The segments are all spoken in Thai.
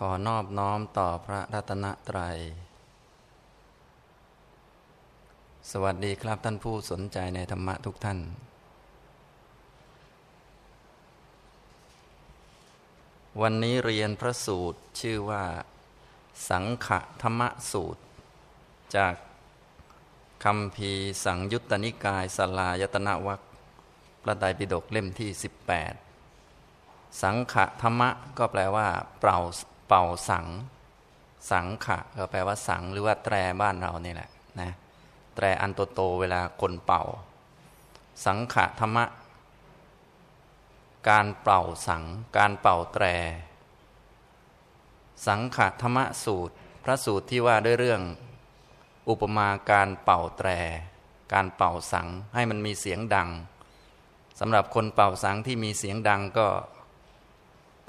ขอนอบน้อมต่อพระรัตนตรัย สวัสดีครับท่านผู้สนใจในธรรมะทุกท่าน วันนี้เรียนพระสูตรชื่อว่า สังขธรรมสูตร จากคำพีสังยุตตนิกายสลายตนะวัคพระไตรปิฎกเล่มที่ 18 สังขธรรมะก็แปลว่า เปล่า เป่าสัง สังขะก็แปลว่าสังหรือว่าแตรบ้านเรานี่แหละนะแตรอันโตโตเวลาคนเป่า สังขะธรรมะ การเป่าสัง การเป่าแตร สังขะธรรมะสูตร พระสูตรที่ว่าด้วยเรื่อง อุปมาการเป่าแตร การเป่าสังให้มันมีเสียงดังสำหรับคนเป่าสังที่มีเสียงดังก็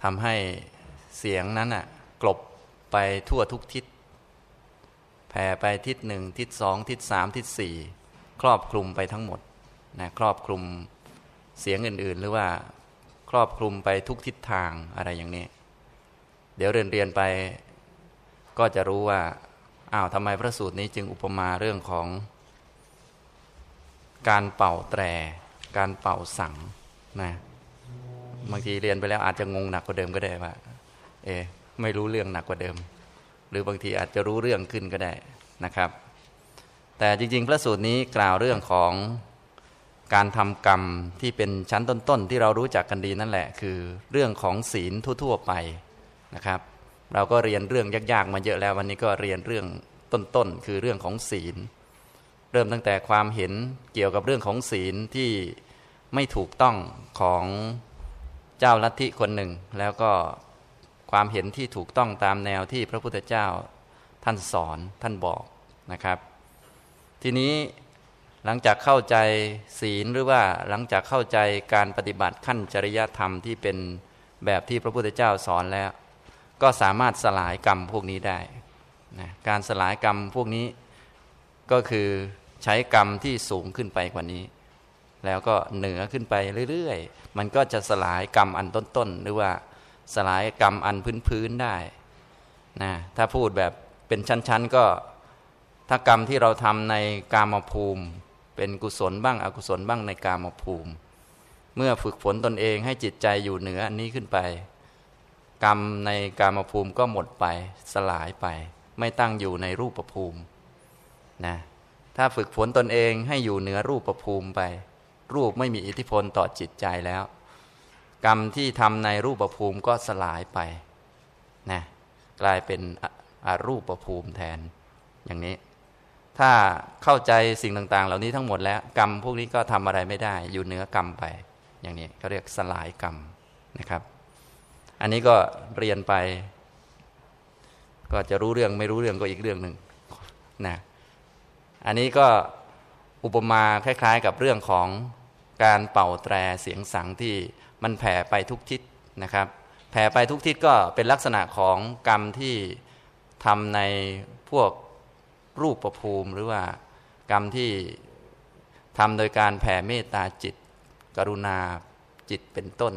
ทำให้ เสียงนั้นอะกลบไปทั่วทุกทิศ แผ่ไปทิศหนึ่งทิศสองทิศสามทิศสี่ครอบคลุมไปทั้งหมดนะครอบคลุมเสียงอื่น ๆ หรือว่าครอบคลุมไปทุกทิศทางอะไรอย่างนี้ เดี๋ยวเรียนเรียนไปก็จะรู้ว่าอ้าวทำไมพระสูตรนี้จึงอุปมาเรื่องของ การเป่าแตร การเป่าสังนะบางทีเรียนไปแล้วอาจจะงงหนักกว่าเดิมก็ได้ว่า เอไม่รู้เรื่องหนักกว่าเดิม หรือบางทีอาจจะรู้เรื่องขึ้นก็ได้นะครับ แต่จริง ๆ พระสูตรนี้กล่าวเรื่องของการทำกรรมที่เป็นชั้นต้นๆที่เรารู้จักกันดีนั่นแหละ คือเรื่องของศีลทั่ว ๆ ไปนะครับ เราก็เรียนเรื่องยากๆมาเยอะแล้ววันนี้ก็เรียนเรื่องต้นๆคือเรื่องของศีล เริ่มตั้งแต่ความเห็นเกี่ยวกับเรื่องของศีลที่ไม่ถูกต้องของเจ้าลัทธิคนหนึ่ง แล้วก็ ความเห็นที่ถูกต้องตามแนวที่พระพุทธเจ้าท่านสอนท่านบอกนะครับ ทีนี้หลังจากเข้าใจศีลหรือว่าหลังจากเข้าใจการปฏิบัติขั้นจริยธรรมที่เป็นแบบที่พระพุทธเจ้าสอนแล้ว ก็สามารถสลายกรรมพวกนี้ได้นะการสลายกรรมพวกนี้ก็คือใช้กรรมที่สูงขึ้นไปกว่านี้ แล้วก็เหนือขึ้นไปเรื่อยๆ มันก็จะสลายกรรมอันต้นๆ หรือว่า สลายกรรมอันพื้นๆได้นะถ้าพูดแบบเป็นชั้นๆก็ถ้ากรรมที่เราทำในกามภูมิ เป็นกุศลบ้างอกุศลบ้างในกามภูมิ เมื่อฝึกฝนตนเองให้จิตใจอยู่เหนืออันนี้ขึ้นไป กรรมในกามภูมิก็หมดไปสลายไป ไม่ตั้งอยู่ในรูปภูมินะถ้าฝึกฝนตนเองให้อยู่เหนือรูปภูมิไป รูปไม่มีอิทธิพลต่อจิตใจแล้ว กรรมที่ทำในรูปภูมิก็สลายไปนะกลายเป็นอารูปภูมิแทนอย่างนี้ ถ้าเข้าใจสิ่งต่าง ๆ เหล่านี้ทั้งหมดแล้ว กรรมพวกนี้ก็ทำอะไรไม่ได้ อยู่เหนือกรรมไป อย่างนี้เขาเรียกสลายกรรมนะครับ อันนี้ก็เรียนไป ก็จะรู้เรื่องไม่รู้เรื่องก็อีกเรื่องหนึ่งนะอันนี้ก็อุปมาคล้าย ๆ กับเรื่องของการเป่าแตรเสียงสังที่ มันแผ่ไปทุกทิศนะครับ แผ่ไปทุกทิศก็เป็นลักษณะของกรรมที่ทำในพวกรูปประภูมิ หรือว่ากรรมที่ทำโดยการแผ่เมตตาจิต กรุณาจิตเป็นต้น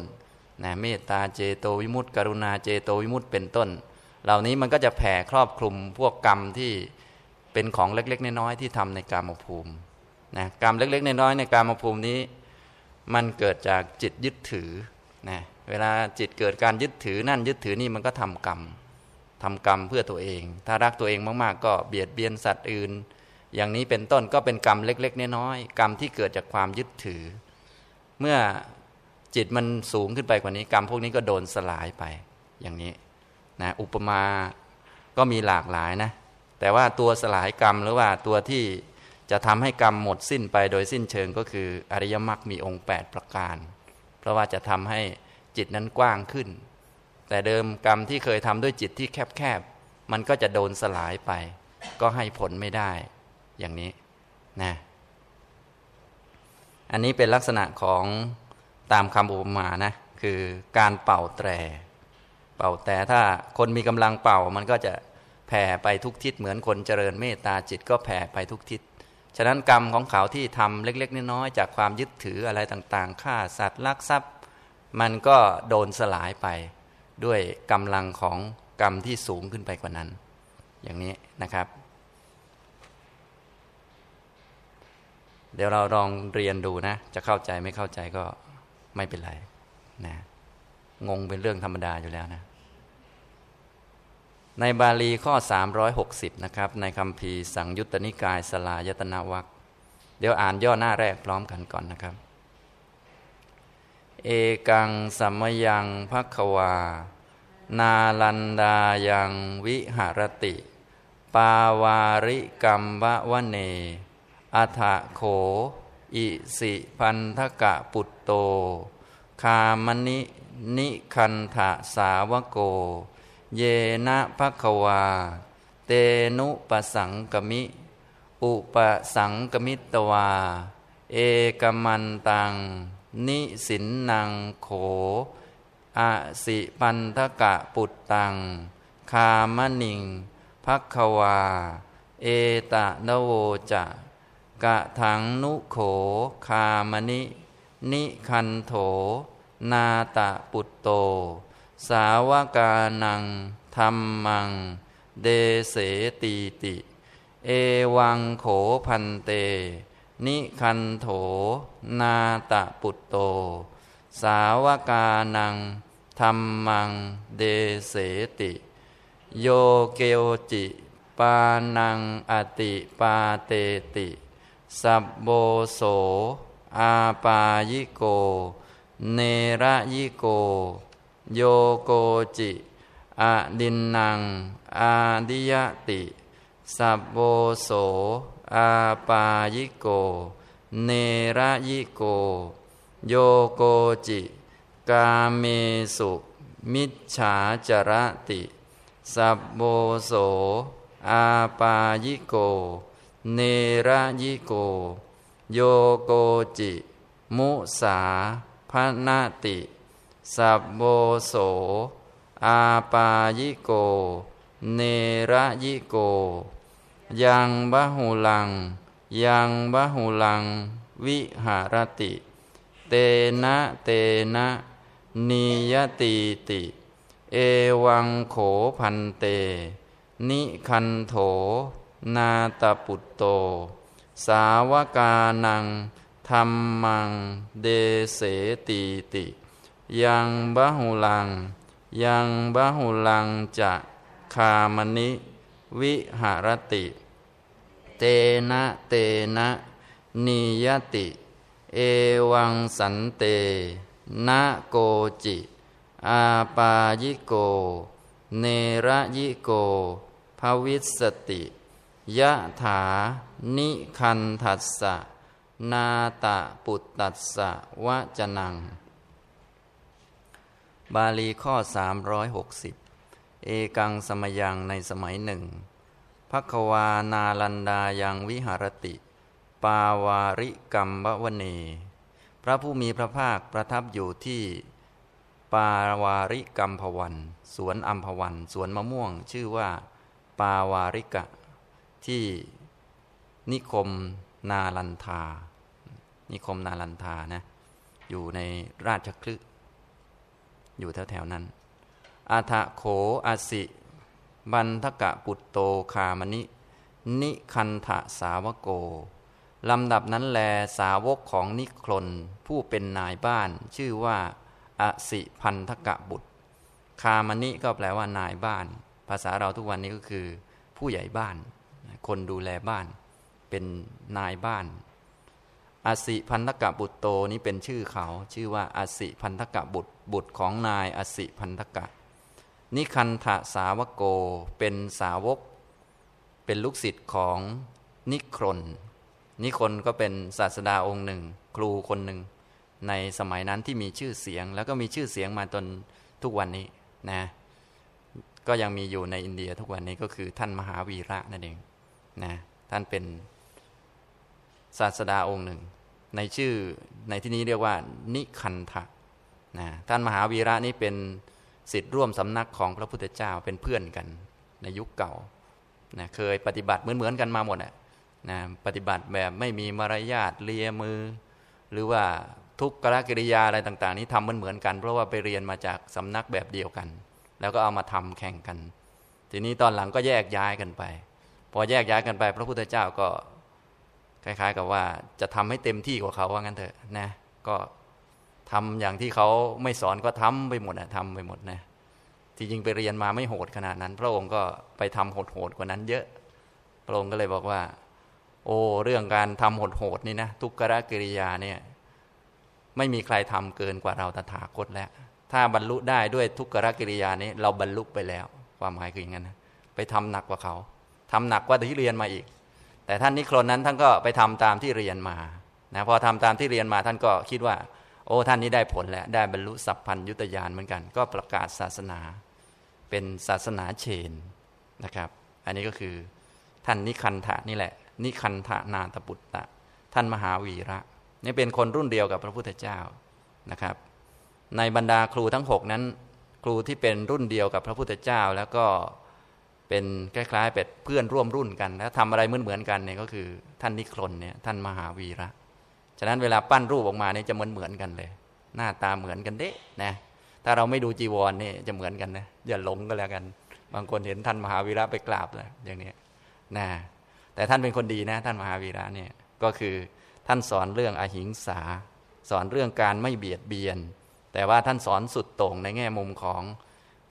นะเมตตาเจโตวิมุตติ กรุณาเจโตวิมุตติเป็นต้น เหล่านี้มันก็จะแผ่ครอบคลุมพวกกรรมที่เป็นของเล็กๆน้อยๆที่ทำในกรรมภูมินะกรรมเล็กๆน้อยๆในกรรมภูมินี้ มันเกิดจากจิตยึดถือนะเวลาจิตเกิดการยึดถือนั่นยึดถือนี่มันก็ทำกรรมทำกรรมเพื่อตัวเอง ถ้ารักตัวเองมากๆ ก็เบียดเบียนสัตว์อื่น อย่างนี้เป็นต้นก็เป็นกรรมเล็กๆน้อยๆกรรมที่เกิดจากความยึดถือ เมื่อจิตมันสูงขึ้นไปกว่านี้กรรมพวกนี้ก็โดนสลายไปอย่างนี้นะอุปมาก็มีหลากหลายนะแต่ว่าตัวสลายกรรมหรือว่าตัวที่ จะทำให้กรรมหมดสิ้นไปโดยสิ้นเชิงก็คืออริยมรรคมีองค์ 8 ประการ เพราะว่าจะทำให้จิตนั้นกว้างขึ้น แต่เดิมกรรมที่เคยทำด้วยจิตที่แคบๆมันก็จะโดนสลายไป ก็ให้ผลไม่ได้อย่างนี้นะอันนี้เป็นลักษณะของตามคำอุปมานะคือการเป่าแตร เป่าแต่ถ้าคนมีกำลังเป่ามันก็จะแผ่ไปทุกทิศเหมือนคนเจริญเมตตาจิตก็แผ่ไปทุกทิศะนั้นกรรมของเขาที่ทำเล็ก ๆน้อยๆจากความยึดถืออะไรต่างๆฆ่าสัตว์ลักทรัพย์ มันก็โดนสลายไป ด้วยกำลังของกรรมที่สูงขึ้นไปกว่านั้น อย่างนี้นะครับ เดี๋ยวเราลองเรียนดูนะ จะเข้าใจไม่เข้าใจก็ไม่เป็นไรนะงงเป็นเรื่องธรรมดาอยู่แล้วนะ ในบาลีข้อ 360 นะครับ ในคำพีสังยุตตนิกายสลายตนาวัคเดี๋ยวอ่านย่อหน้าแรกพร้อมกันก่อนนะครับ เอกังสัมยังพักวา นาลันดายังวิหารติ ปาวาริกรรมวะวะเนอัฐโข อิสิพันธกะปุตโต คามนินิคันทะสาวโก เยนะภควา เตนุปสังกมิ อุปสังกมิตวา เอกมันตัง นิสินนางโขอสิปันทกะปุตตัง คามนิงพักวา เอตะนโวจะกะถังนุโขคามนิ นิคันโถ นาตะปุตโต สาวกานังธรรมัง เดเสตีติ เอวังโขพันเต นิคันโถ นาตะปุตโต สาวกานังธรรมัง เดเสติ โยเกวจิ ปานังอติปาเตติ สับโบโส อาปายิโก เนระยิโก โยโกจิอดินนัง อาดิยติ สับโบโส อาปายิโก เนระยิโก โยโกจิ กาเมสุ มิจฉาจรติ สับโบโส อาปายิโก เนระยิโก โยโกจิ มุสาพนาติ สับโบโส อาปายิโก เนระยิโก ยังบะหุลัง ยังบะหุลัง วิหารติ เตนะเตนะนิยติติ เอวังโขพันเต นิคันโถ นาตปุตโต สาวกานังธรรมัง เดเสตีติ ยังบะหุลัง ยังบะหุลังจะคามนิวิหารติ เตนะเตนะนิยติ เอวังสันเตนะโกจิ อาปายิโก เนระยิโกภวิสติยะถา นิคันทัสสะ นาตะปุตตัสสะวะจนัง บาลีข้อ 360 เอกังสมยังในสมัยหนึ่งพักวานาลันดายังวิหารติ ปาวาริกรรมวเน พระผู้มีพระภาคประทับอยู่ที่ปาวาริกรรมพวันสวนอัมพวันสวนมะม่วง ชื่อว่า ปาวาริกะ ที่นิคมนาลันทา นิคมนาลันทานะ อยู่ในราชคลึ อยู่แถวๆนั้น อาทะโขอาสิ บันทกะปุตโตคามณินิคันทะสาวโก ลำดับนั้นแลสาวกของนิครนผู้เป็นนายบ้าน ชื่อว่าอสิพันธกะบุตร คามณิก็แปลว่านายบ้าน ภาษาเราทุกวันนี้ก็คือ ผู้ใหญ่บ้าน คนดูแลบ้าน เป็นนายบ้านอสิพันธกะบุตรโตนี้เป็นชื่อเขา ชื่อว่าอสิพันธกะบุตร บุตรของนายอสิพันธกะ นิคันทะสาวโกเป็นสาวก เป็นลูกศิษย์ของนิครนนิครนก็เป็นศาสดาองค์หนึ่ง ครูคนหนึ่ง ในสมัยนั้นที่มีชื่อเสียง แล้วก็มีชื่อเสียงมาจนทุกวันนี้นะก็ยังมีอยู่ในอินเดียทุกวันนี้ก็คือท่านมหาวีระนั่นเองนะท่านเป็นศาสดาองค์หนึ่ง ในชื่อในที่นี้เรียกว่า นิคันทะ นะท่านมหาวีระนี่เป็นสิทธิ์ร่วมสำนักของพระพุทธเจ้าเป็นเพื่อนกัน ในยุคเก่านะเคยปฏิบัติเหมือนเหมือนกันมาหมดนะนะปฏิบัติแบบไม่มีมารยาทเลียมือ หรือว่าทุกกรกิริยาอะไรต่าง ๆ นี้ทำเหมือนเหมือนกัน เพราะว่าไปเรียนมาจากสำนักแบบเดียวกัน แล้วก็เอามาทำแข่งกัน ทีนี้ตอนหลังก็แยกย้ายกันไป พอแยกย้ายกันไป พระพุทธเจ้าก็คล้าย ๆ กับว่าจะทำให้เต็มที่กว่าเขาว่างั้นเถอะนะก็ ทำอย่างที่เขาไม่สอนก็ทำไปหมดนะทำไปหมดนะที่จริงไปเรียนมาไม่โหดขนาดนั้น พระองค์ก็ไปทำโหดๆกว่านั้นเยอะ พระองค์ก็เลยบอกว่า โอ้เรื่องการทำโหดๆนี่นะทุกขะกิริยาเนี่ยไม่มีใครทำเกินกว่าเราตถาคตแล้ว ถ้าบรรลุได้ด้วยทุกขกิริยานี้ เราบรรลุไปแล้ว ความหมายคืออย่างนั้นนะไปทำหนักกว่าเขาทำหนักกว่าที่เรียนมาอีก แต่ท่านนิครนนั้นท่านก็ไปทำตามที่เรียนมานะพอทำตามที่เรียนมาท่านก็คิดว่า อ้ท่านนี้ได้ผลแล้วได้บรรลุสัพพัญยุตยานเหมือนกัน ก็ประกาศศาสนา เป็นศาสนาเชนนะครับ อันนี้ก็คือท่านนิคันธะนี่แหละ นิคันธะนาตปุตตะ ท่านมหาวีระนี่เป็นคนรุ่นเดียวกับพระพุทธเจ้านะครับ ในบรรดาครูทั้งหกนั้น ครูที่เป็นรุ่นเดียวกับพระพุทธเจ้า แล้วก็เป็นคล้ายๆเป็นเพื่อนร่วมรุ่นกัน แล้วทำอะไรเหมือนๆกันเนี่ยก็คือ ท่านนิครนเนี่ยท่านมหาวีระ ฉะนั้นเวลาปั้นรูปออกมาเนี่ยจะเหมือนเหมือนกันเลย หน้าตาเหมือนกันเด้นะถ้าเราไม่ดูจีวรนี่จะเหมือนกันนะอย่าหลงก็แล้วกัน บางคนเห็นท่านมหาวีระไปกราบเลยอย่างนี้นะแต่ท่านเป็นคนดีนะ ท่านมหาวีระเนี่ยก็คือท่านสอนเรื่องอหิงสา สอนเรื่องการไม่เบียดเบียน แต่ว่าท่านสอนสุดโต่งในแง่มุมของ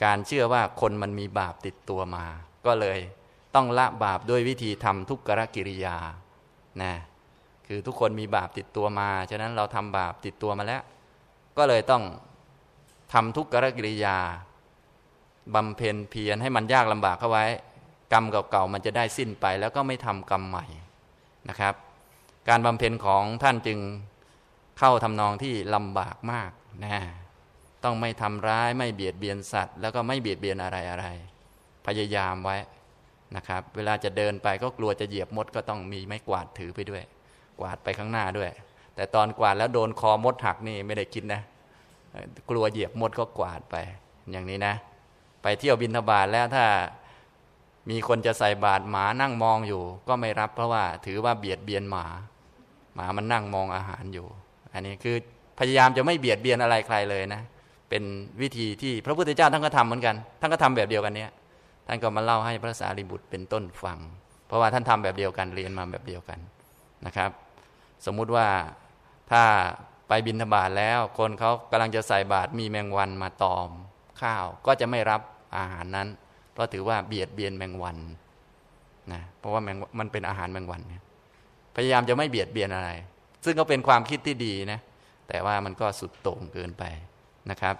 การเชื่อว่าคนมันมีบาปติดตัวมา ก็เลยต้องละบาปด้วยวิธีทำทุกขกิริยานะ คือทุกคนมีบาปติดตัวมา ฉะนั้นเราทำบาปติดตัวมาแล้ว ก็เลยต้องทำทุกขกิริยาบำเพ็ญเพียรให้มันยากลำบากเข้าไว้ กรรมเก่าๆมันจะได้สิ้นไป แล้วก็ไม่ทำกรรมใหม่นะครับ การบำเพ็ญของท่านจึงเข้าทำนองที่ลำบากมากนะต้องไม่ทำร้ายไม่เบียดเบียนสัตว์ แล้วก็ไม่เบียดเบียนอะไรอะไร พยายามไว้นะครับ เวลาจะเดินไปก็กลัวจะเหยียบมดก็ต้องมีไม้กวาดถือไปด้วย กวาดไปข้างหน้าด้วย แต่ตอนกวาดแล้วโดนคอมดหักนี่ไม่ได้คิดนะ กลัวเหยียบมดก็กวาดไป อย่างนี้นะ ไปเที่ยวบินทบาทแล้วถ้ามีคนจะใส่บาตรหมานั่งมองอยู่ ก็ไม่รับเพราะว่าถือว่าเบียดเบียนหมา หมามันนั่งมองอาหารอยู่ อันนี้คือพยายามจะไม่เบียดเบียนอะไรใครเลยนะ เป็นวิธีที่พระพุทธเจ้าท่านก็ทำเหมือนกัน ท่านก็ทำแบบเดียวกันเนี้ยท่านก็มาเล่าให้พระสารีบุตรเป็นต้นฟัง เพราะว่าท่านทำแบบเดียวกันเรียนมาแบบเดียวกันนะครับ สมมุติว่าถ้าไปบินธบาตแล้ว คนเขากำลังจะใส่บาตรมีแมงวันมาตอมข้าวก็จะไม่รับอาหารนั้น เพราะถือว่าเบียดเบียนแมงวันนะเพราะว่าแมงมันเป็นอาหารแมงวันเนี่ยพยายามจะไม่เบียดเบียนอะไร ซึ่งก็เป็นความคิดที่ดีนะแต่ว่ามันก็สุดโต่งเกินไปนะครับ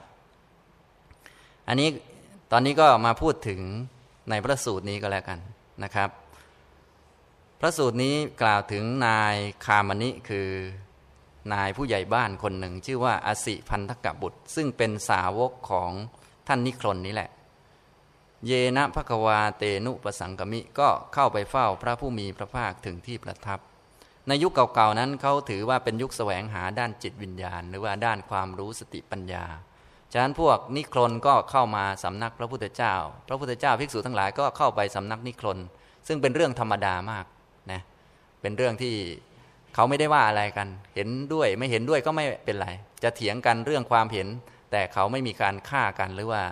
อันนี้ตอนนี้ก็มาพูดถึงในพระสูตรนี้ก็แล้วกันนะครับ พระสูตรนี้กล่าวถึงนายคามณิคือ นายผู้ใหญ่บ้านคนหนึ่ง ชื่อว่าอสิพันธกบุตร ซึ่งเป็นสาวกของท่านนิครนนี้แหละ เยนะภควาเตนุปสังกมิก็เข้าไปเฝ้าพระผู้มีพระภาคถึงที่ประทับ ในยุคเก่าๆนั้นเขาถือว่าเป็นยุคแสวงหาด้านจิตวิญญาณ หรือว่าด้านความรู้สติปัญญาฉะนั้นพวกนิครนก็เข้ามาสำนักพระพุทธเจ้า พระพุทธเจ้าภิกษุทั้งหลายก็เข้าไปสำนักนิครนซึ่งเป็นเรื่องธรรมดามาก เป็นเรื่องที่เขาไม่ได้ว่าอะไรกัน เห็นด้วยไม่เห็นด้วยก็ไม่เป็นไร จะเถียงกันเรื่องความเห็น แต่เขาไม่มีการฆ่ากันหรือว่า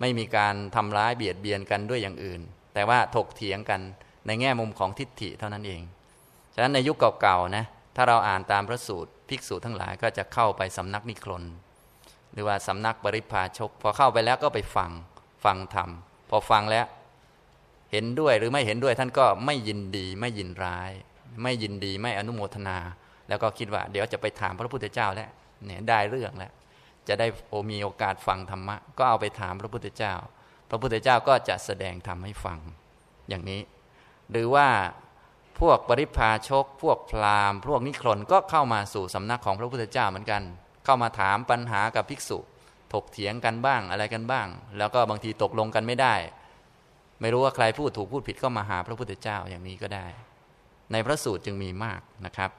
ไม่มีการทำร้ายเบียดเบียนกันด้วยอย่างอื่น แต่ว่าถกเถียงกันในแง่มุมของทิฏฐิเท่านั้นเอง ฉะนั้นในยุคเก่าๆนะ ถ้าเราอ่านตามพระสูตรภิกษุทั้งหลายก็จะเข้าไปสำนักนิครนหรือว่าสำนักบริพาชก พอเข้าไปแล้วก็ไปฟังฟังธรรม พอฟังแล้ว เห็นด้วยหรือไม่เห็นด้วยท่านก็ไม่ยินดีไม่ยินร้าย ไม่ยินดีไม่อนุโมทนา แล้วก็คิดว่า เดี๋ยวจะไปถามพระพุทธเจ้าแล้วเนี่ยได้เรื่องแล้วจะได้โอมีโอกาสฟังธรรมะ ก็เอาไปถามพระพุทธเจ้า พระพุทธเจ้าก็จะแสดงธรรมให้ฟังอย่างนี้ หรือว่าพวกปริพาชก พวกพราหมณ์พวกนิครนก็เข้ามาสู่สำนักของพระพุทธเจ้าเหมือนกัน เข้ามาถามปัญหากับภิกษุ ถกเถียงกันบ้างอะไรกันบ้าง แล้วก็บางทีตกลงกันไม่ได้ ไม่รู้ว่าใครพูดถูกพูดผิดก็มาหาพระพุทธเจ้าอย่างนี้ก็ได้ ในพระสูตรจึงมีมากนะครับ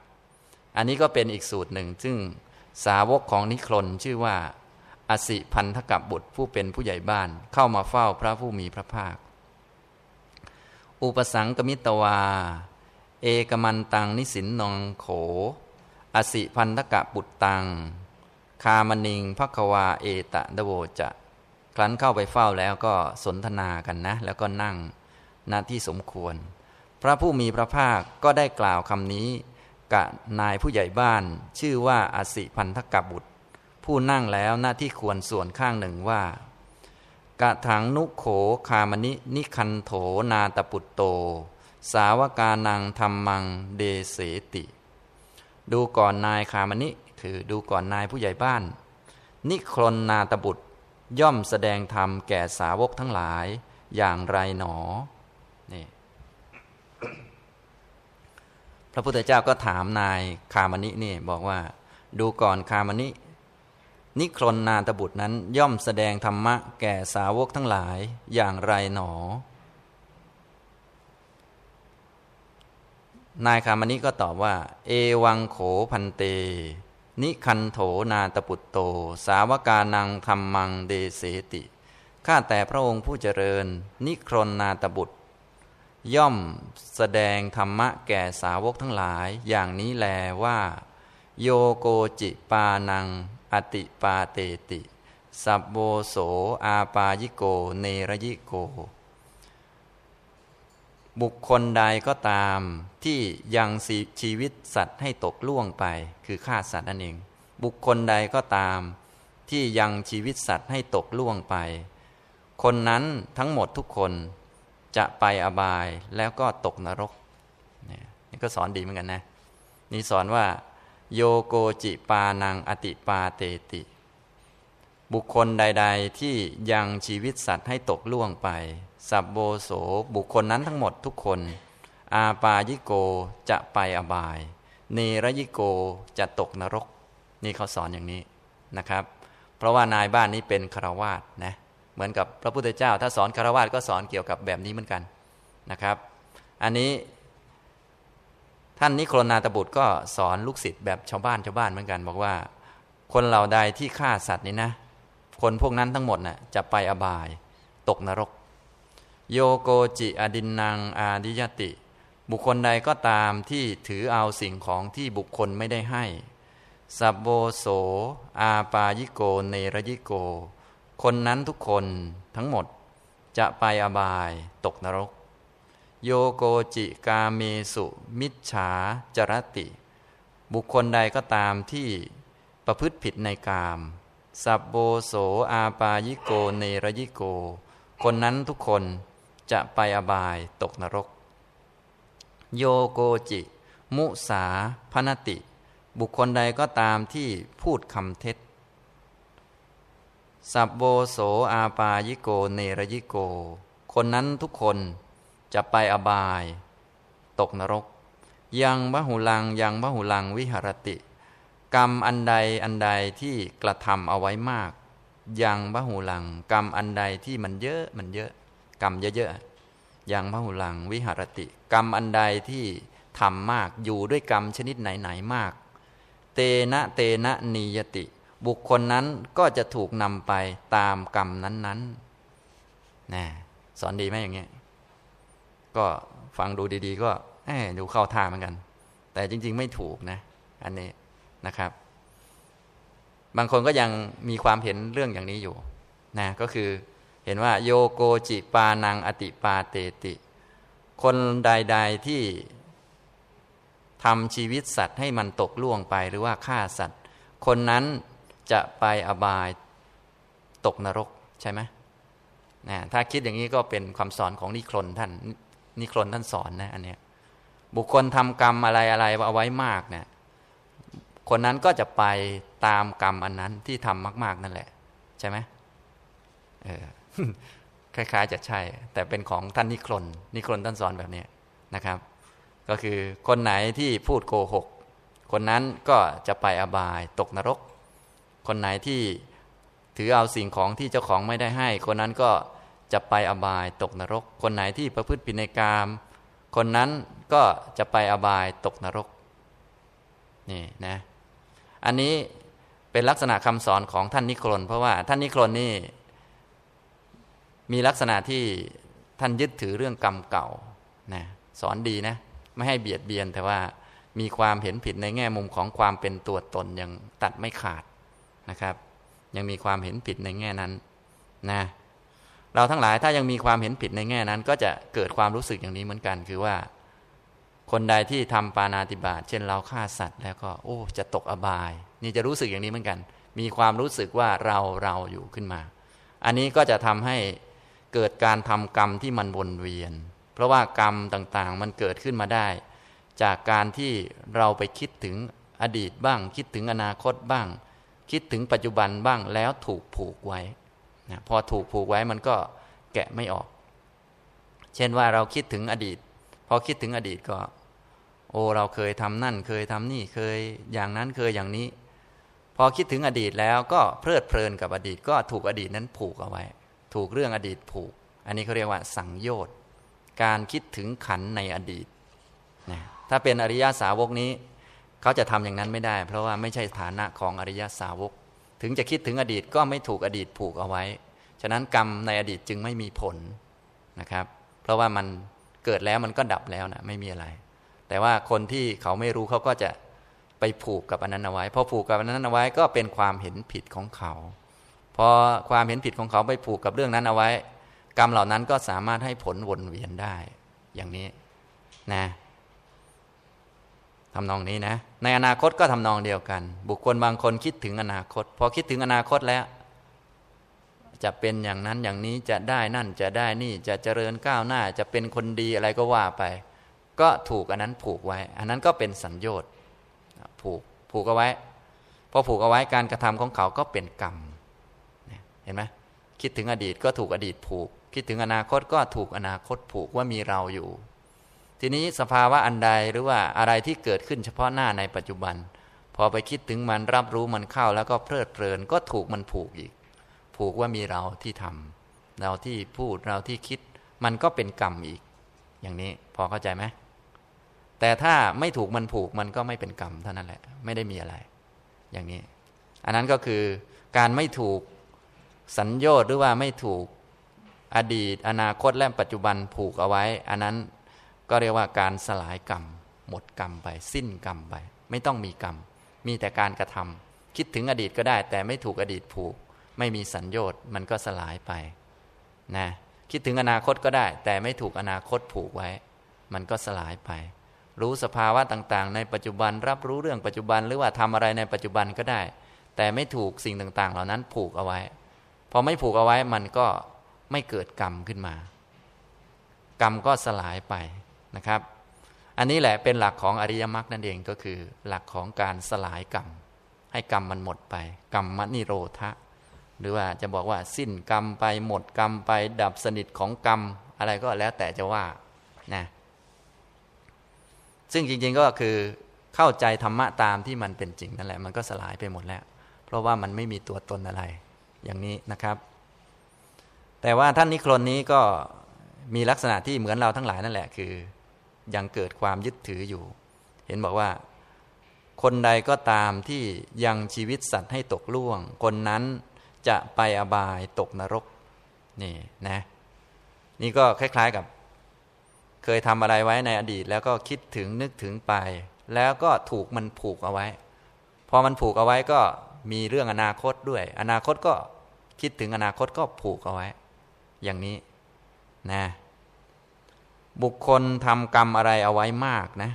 อันนี้ก็เป็นอีกสูตรหนึ่ง ซึ่งสาวกของนิครนชื่อว่าอสิพันธกับบุตรผู้เป็นผู้ใหญ่บ้านเข้ามาเฝ้าพระผู้มีพระภาค อุปสังกมิตวา เอกมันตังนิสินนองโข อสิพันธกะบุตตัง คามนิงพักวาเอตะดโวจะ ครั้นเข้าไปเฝ้าแล้วก็สนทนากันนะ แล้วก็นั่งณที่สมควร พระผู้มีพระภาคก็ได้กล่าวคำนี้กับนายผู้ใหญ่บ้าน ชื่อว่าอสิพันธกบุตร ผู้นั่งแล้วหน้าที่ควรส่วนข้างหนึ่งว่ากะถังนุโขคามนินิคันโถนาตปุตโต สาวกานังธรรมังเดเสติ ดูก่อนนายคามนิคือดูก่อนนายผู้ใหญ่บ้าน นิครนนาตบุตรย่อมแสดงธรรมแก่สาวกทั้งหลายอย่างไรหนอ พระพุทธเจ้าก็ถามนายคามณินี่บอกว่า ดูก่อนคามณินิครนนาตบุตรนั้นย่อมแสดงธรรมะแก่สาวกทั้งหลายอย่างไรหนอ นายคามณิก็ตอบว่า เอวังโขพันเต นิคันโถนาตปุตโต สาวกานังธรรมังเดเสติ ข้าแต่พระองค์ผู้เจริญ นิครนนาตบุตร ย่อมแสดงธรรมะแก่สาวกทั้งหลาย อย่างนี้แลว่า โยโกจิปานัง อติปาเตติ สับโบโสอาปายิโก เนรยิโก บุคคลใดก็ตามที่ยังชีวิตสัตว์ให้ตกล่วงไป คือฆ่าสัตว์นั่นเอง บุคคลใดก็ตาม ที่ยังชีวิตสัตว์ให้ตกล่วงไป คนนั้นทั้งหมดทุกคน จะไปอบายแล้วก็ตกนรกนี่ก็สอนดีเหมือนกันนะ นี่สอนว่า โยโกจิปานังอติปาเตติ บุคคลใด ๆ ที่ยังชีวิตสัตว์ให้ตกล่วงไป สับโบโสบุคคลนั้นทั้งหมดทุกคน อาปายิโกจะไปอบาย เนรยิโกจะตกนรก นี่เขาสอนอย่างนี้นะครับ เพราะว่านายบ้านนี้เป็นคารวาสนะ เหมือนกับพระพุทธเจ้า ถ้าสอนคารวาสก็สอนเกี่ยวกับแบบนี้เหมือนกันนะครับ อันนี้ท่านนิโครนาตบุตรก็สอนลูกศิษย์แบบชาวบ้านชาวบ้านเหมือนกัน บอกว่า คนเหล่าใดที่ฆ่าสัตว์นี่นะ คนพวกนั้นทั้งหมดนะ่ะจะไปอบาย ตกนรก โยโกจิอดินนางอาดิยติ บุคคลใดก็ตามที่ถือเอาสิ่งของที่บุคคลไม่ได้ให้สับโบโสอาปายิโกเนรยิโก คนนั้นทุกคนทั้งหมดจะไปอบายตกนรก โยโกจิกาเมสุ มิจฉาจรติ บุคคลใดก็ตามที่ประพฤติผิดในกาม สับโบโสอาปายิโกเนรยิโก คนนั้นทุกคนจะไปอบายตกนรก โยโกจิ มุสาพนติ บุคคลใดก็ตามที่พูดคำเท็จ สับโบโสอาปายิโกเนรยิโก คนนั้นทุกคนจะไปอบาย ตกนรก ยังบะหุลังยังบะหุลังวิหรติ กรรมอันใดอันใดที่กระทำเอาไว้มาก ยังบะหุลัง กรรมอันใดที่มันเยอะมันเยอะ กรรมเยอะๆยังบะหุลังวิหรติ กรรมอันใดที่ทำมากอยู่ด้วยกรรมชนิดไหนๆมาก เตนะเตนะนียติ บุคคลนั้นก็จะถูกนำไปตามกรรมนั้นๆนะสอนดีไหมอย่างเงี้ย ก็ฟังดูดีๆ ก็ดูเข้าท่าเหมือนกัน แต่จริง ๆ ไม่ถูกนะ อันนี้นะครับ บางคนก็ยังมีความเห็นเรื่องอย่างนี้อยู่นะก็คือเห็นว่า โยโกจิปานังอติปาเตติ คนใด ๆที่ทำชีวิตสัตว์ให้มันตกล่วงไปหรือว่าฆ่าสัตว์ คนนั้น จะไปอบายตกนรกใช่ไหมนะถ้าคิดอย่างนี้ก็เป็นความสอนของนิครนท่านนิครนท่านสอนนะอันเนี้ยบุคคลทำกรรมอะไรอะไรเอาไว้มากเนี่ยคนนั้นก็จะไปตามกรรมอันนั้นที่ทำมาก ๆ นั่นแหละ ใช่ไหมเออคล้าย ๆ จะใช่ แต่เป็นของท่านนิครนนิครนท่านสอนแบบนี้นะครับ ก็คือคนไหนที่พูดโกหก คนนั้นก็จะไปอบายตกนรก คนไหนที่ถือเอาสิ่งของที่เจ้าของไม่ได้ให้ คนนั้นก็จะไปอบายตกนรก คนไหนที่ประพฤติผิดในกาม คนนั้นก็จะไปอบายตกนรกนี่นะอันนี้เป็นลักษณะคำสอนของท่านนิครนเพราะว่าท่านนิครนนี่มีลักษณะที่ท่านยึดถือเรื่องกรรมเก่านะสอนดีนะไม่ให้เบียดเบียนแต่ว่ามีความเห็นผิดในแง่มุมของความเป็นตัวตนยังตัดไม่ขาด นะครับ ยังมีความเห็นผิดในแง่นั้นนะเราทั้งหลายถ้ายังมีความเห็นผิดในแง่นั้น ก็จะเกิดความรู้สึกอย่างนี้เหมือนกัน คือว่า คนใดที่ทำปานาติบาตเช่นเราฆ่าสัตว์ แล้วก็โอ้จะตกอบาย นี่จะรู้สึกอย่างนี้เหมือนกัน มีความรู้สึกว่าเราเราอยู่ขึ้นมา อันนี้ก็จะทำให้เกิดการทำกรรมที่มันวนเวียน เพราะว่ากรรมต่างๆ มันเกิดขึ้นมาได้ จากการที่เราไปคิดถึงอดีตบ้าง คิดถึงอนาคตบ้าง คิดถึงปัจจุบันบ้างแล้วถูกผูกไว้นะพอถูกผูกไว้มันก็แกะไม่ออก เช่นว่าเราคิดถึงอดีต พอคิดถึงอดีตก็ โอ้เราเคยทำนั่น เคยทำนี่เคยอย่างนั้นเคยอย่างนี้ พอคิดถึงอดีตแล้วก็เพลิดเพลินกับอดีต ก็ถูกอดีตนั้นผูกเอาไว้ ถูกเรื่องอดีตผูก อันนี้เขาเรียกว่าสังโยชน์การคิดถึงขันในอดีตนะถ้าเป็นอริยสาวกนี้ เขาจะทำอย่างนั้นไม่ได้ เพราะว่าไม่ใช่ฐานะของอริยสาวก ถึงจะคิดถึงอดีตก็ไม่ถูกอดีตผูกเอาไว้ ฉะนั้นกรรมในอดีตจึงไม่มีผลนะครับ เพราะว่ามันเกิดแล้วมันก็ดับแล้วนะไม่มีอะไร แต่ว่าคนที่เขาไม่รู้เขาก็จะไปผูกกับอันนั้นเอาไว้พอผูกกับอันนั้นเอาไว้ก็เป็นความเห็นผิดของเขาพอความเห็นผิดของเขาไปผูกกับเรื่องนั้นเอาไว้ กรรมเหล่านั้นก็สามารถให้ผลวนเวียนได้ อย่างนี้นะ ทำนองนี้นะ ในอนาคตก็ทำนองเดียวกัน บุคคลบางคนคิดถึงอนาคต พอคิดถึงอนาคตแล้ว จะเป็นอย่างนั้นอย่างนี้จะได้นั่นจะได้นี่จะเจริญก้าวหน้า จะเป็นคนดีอะไรก็ว่าไป ก็ถูกอันนั้นผูกไว้ อันนั้นก็เป็นสัญญชน์ผูกผูกเอาไว้พอผูกเอาไว้การกระทำของเขาก็เป็นกรรมเห็นไหมคิดถึงอดีตก็ถูกอดีตผูก คิดถึงอนาคตก็ถูกอนาคตผูกว่ามีเราอยู่ ทีนี้สภาวะอันใดหรือว่าอะไรที่เกิดขึ้นเฉพาะหน้าในปัจจุบัน พอไปคิดถึงมันรับรู้มันเข้า แล้วก็เพลิดเพลินก็ถูกมันผูกอีก ผูกว่ามีเราที่ทำเราที่พูดเราที่คิด มันก็เป็นกรรมอีก อย่างนี้พอเข้าใจไหมแต่ถ้าไม่ถูกมันผูกมันก็ไม่เป็นกรรมเท่านั้นแหละ ไม่ได้มีอะไร อย่างนี้ อันนั้นก็คือการไม่ถูกสัญญาหรือว่าไม่ถูกอดีต อนาคตและปัจจุบันผูกเอาไว้ อันนั้น ก็เรียกว่าการสลายกรรม หมดกรรมไป สิ้นกรรมไป ไม่ต้องมีกรรม มีแต่การกระทำคิดถึงอดีตก็ได้ แต่ไม่ถูกอดีตผูก ไม่มีสัญญาตมันก็สลายไปนะคิดถึงอนาคตก็ได้ แต่ไม่ถูกอนาคตผูกไว้ มันก็สลายไป รู้สภาวะต่างๆ ในปัจจุบันรับรู้เรื่องปัจจุบันหรือว่าทำอะไรในปัจจุบันก็ได้ แต่ไม่ถูกสิ่งต่างๆ เหล่านั้นผูกเอาไว้ พอไม่ผูกเอาไว้มันก็ไม่เกิดกรรมขึ้นมา กรรมก็สลายไป นะครับ อันนี้แหละเป็นหลักของอริยมรรคนั่นเองก็คือ หลักของการสลายกรรม ให้กรรมมันหมดไป กรรมมนิโรธะหรือว่าจะบอกว่าสิ้นกรรมไปหมดกรรมไป ดับสนิทของกรรม อะไรก็แล้วแต่จะว่านะซึ่งจริงๆก็คือเข้าใจธรรมะตามที่มันเป็นจริงนั่นแหละ มันก็สลายไปหมดแล้ว เพราะว่ามันไม่มีตัวตนอะไร อย่างนี้นะครับ แต่ว่าท่านนิครนนี้ก็มีลักษณะที่เหมือนเราทั้งหลายนั่นแหละคือ ยังเกิดความยึดถืออยู่ เห็นบอกว่า คนใดก็ตามที่ยังชีวิตสัตว์ให้ตกล่วง คนนั้นจะไปอบายตกนรกนี่นะ นี่ก็คล้าย ๆกับ เคยทำอะไรไว้ในอดีต แล้วก็คิดถึงนึกถึงไป แล้วก็ถูกมันผูกเอาไว้ พอมันผูกเอาไว้ก็มีเรื่องอนาคตด้วย อนาคตก็คิดถึงอนาคตก็ผูกเอาไว้ อย่างนี้นะ บุคคลทำกรรมอะไรเอาไว้มากนะ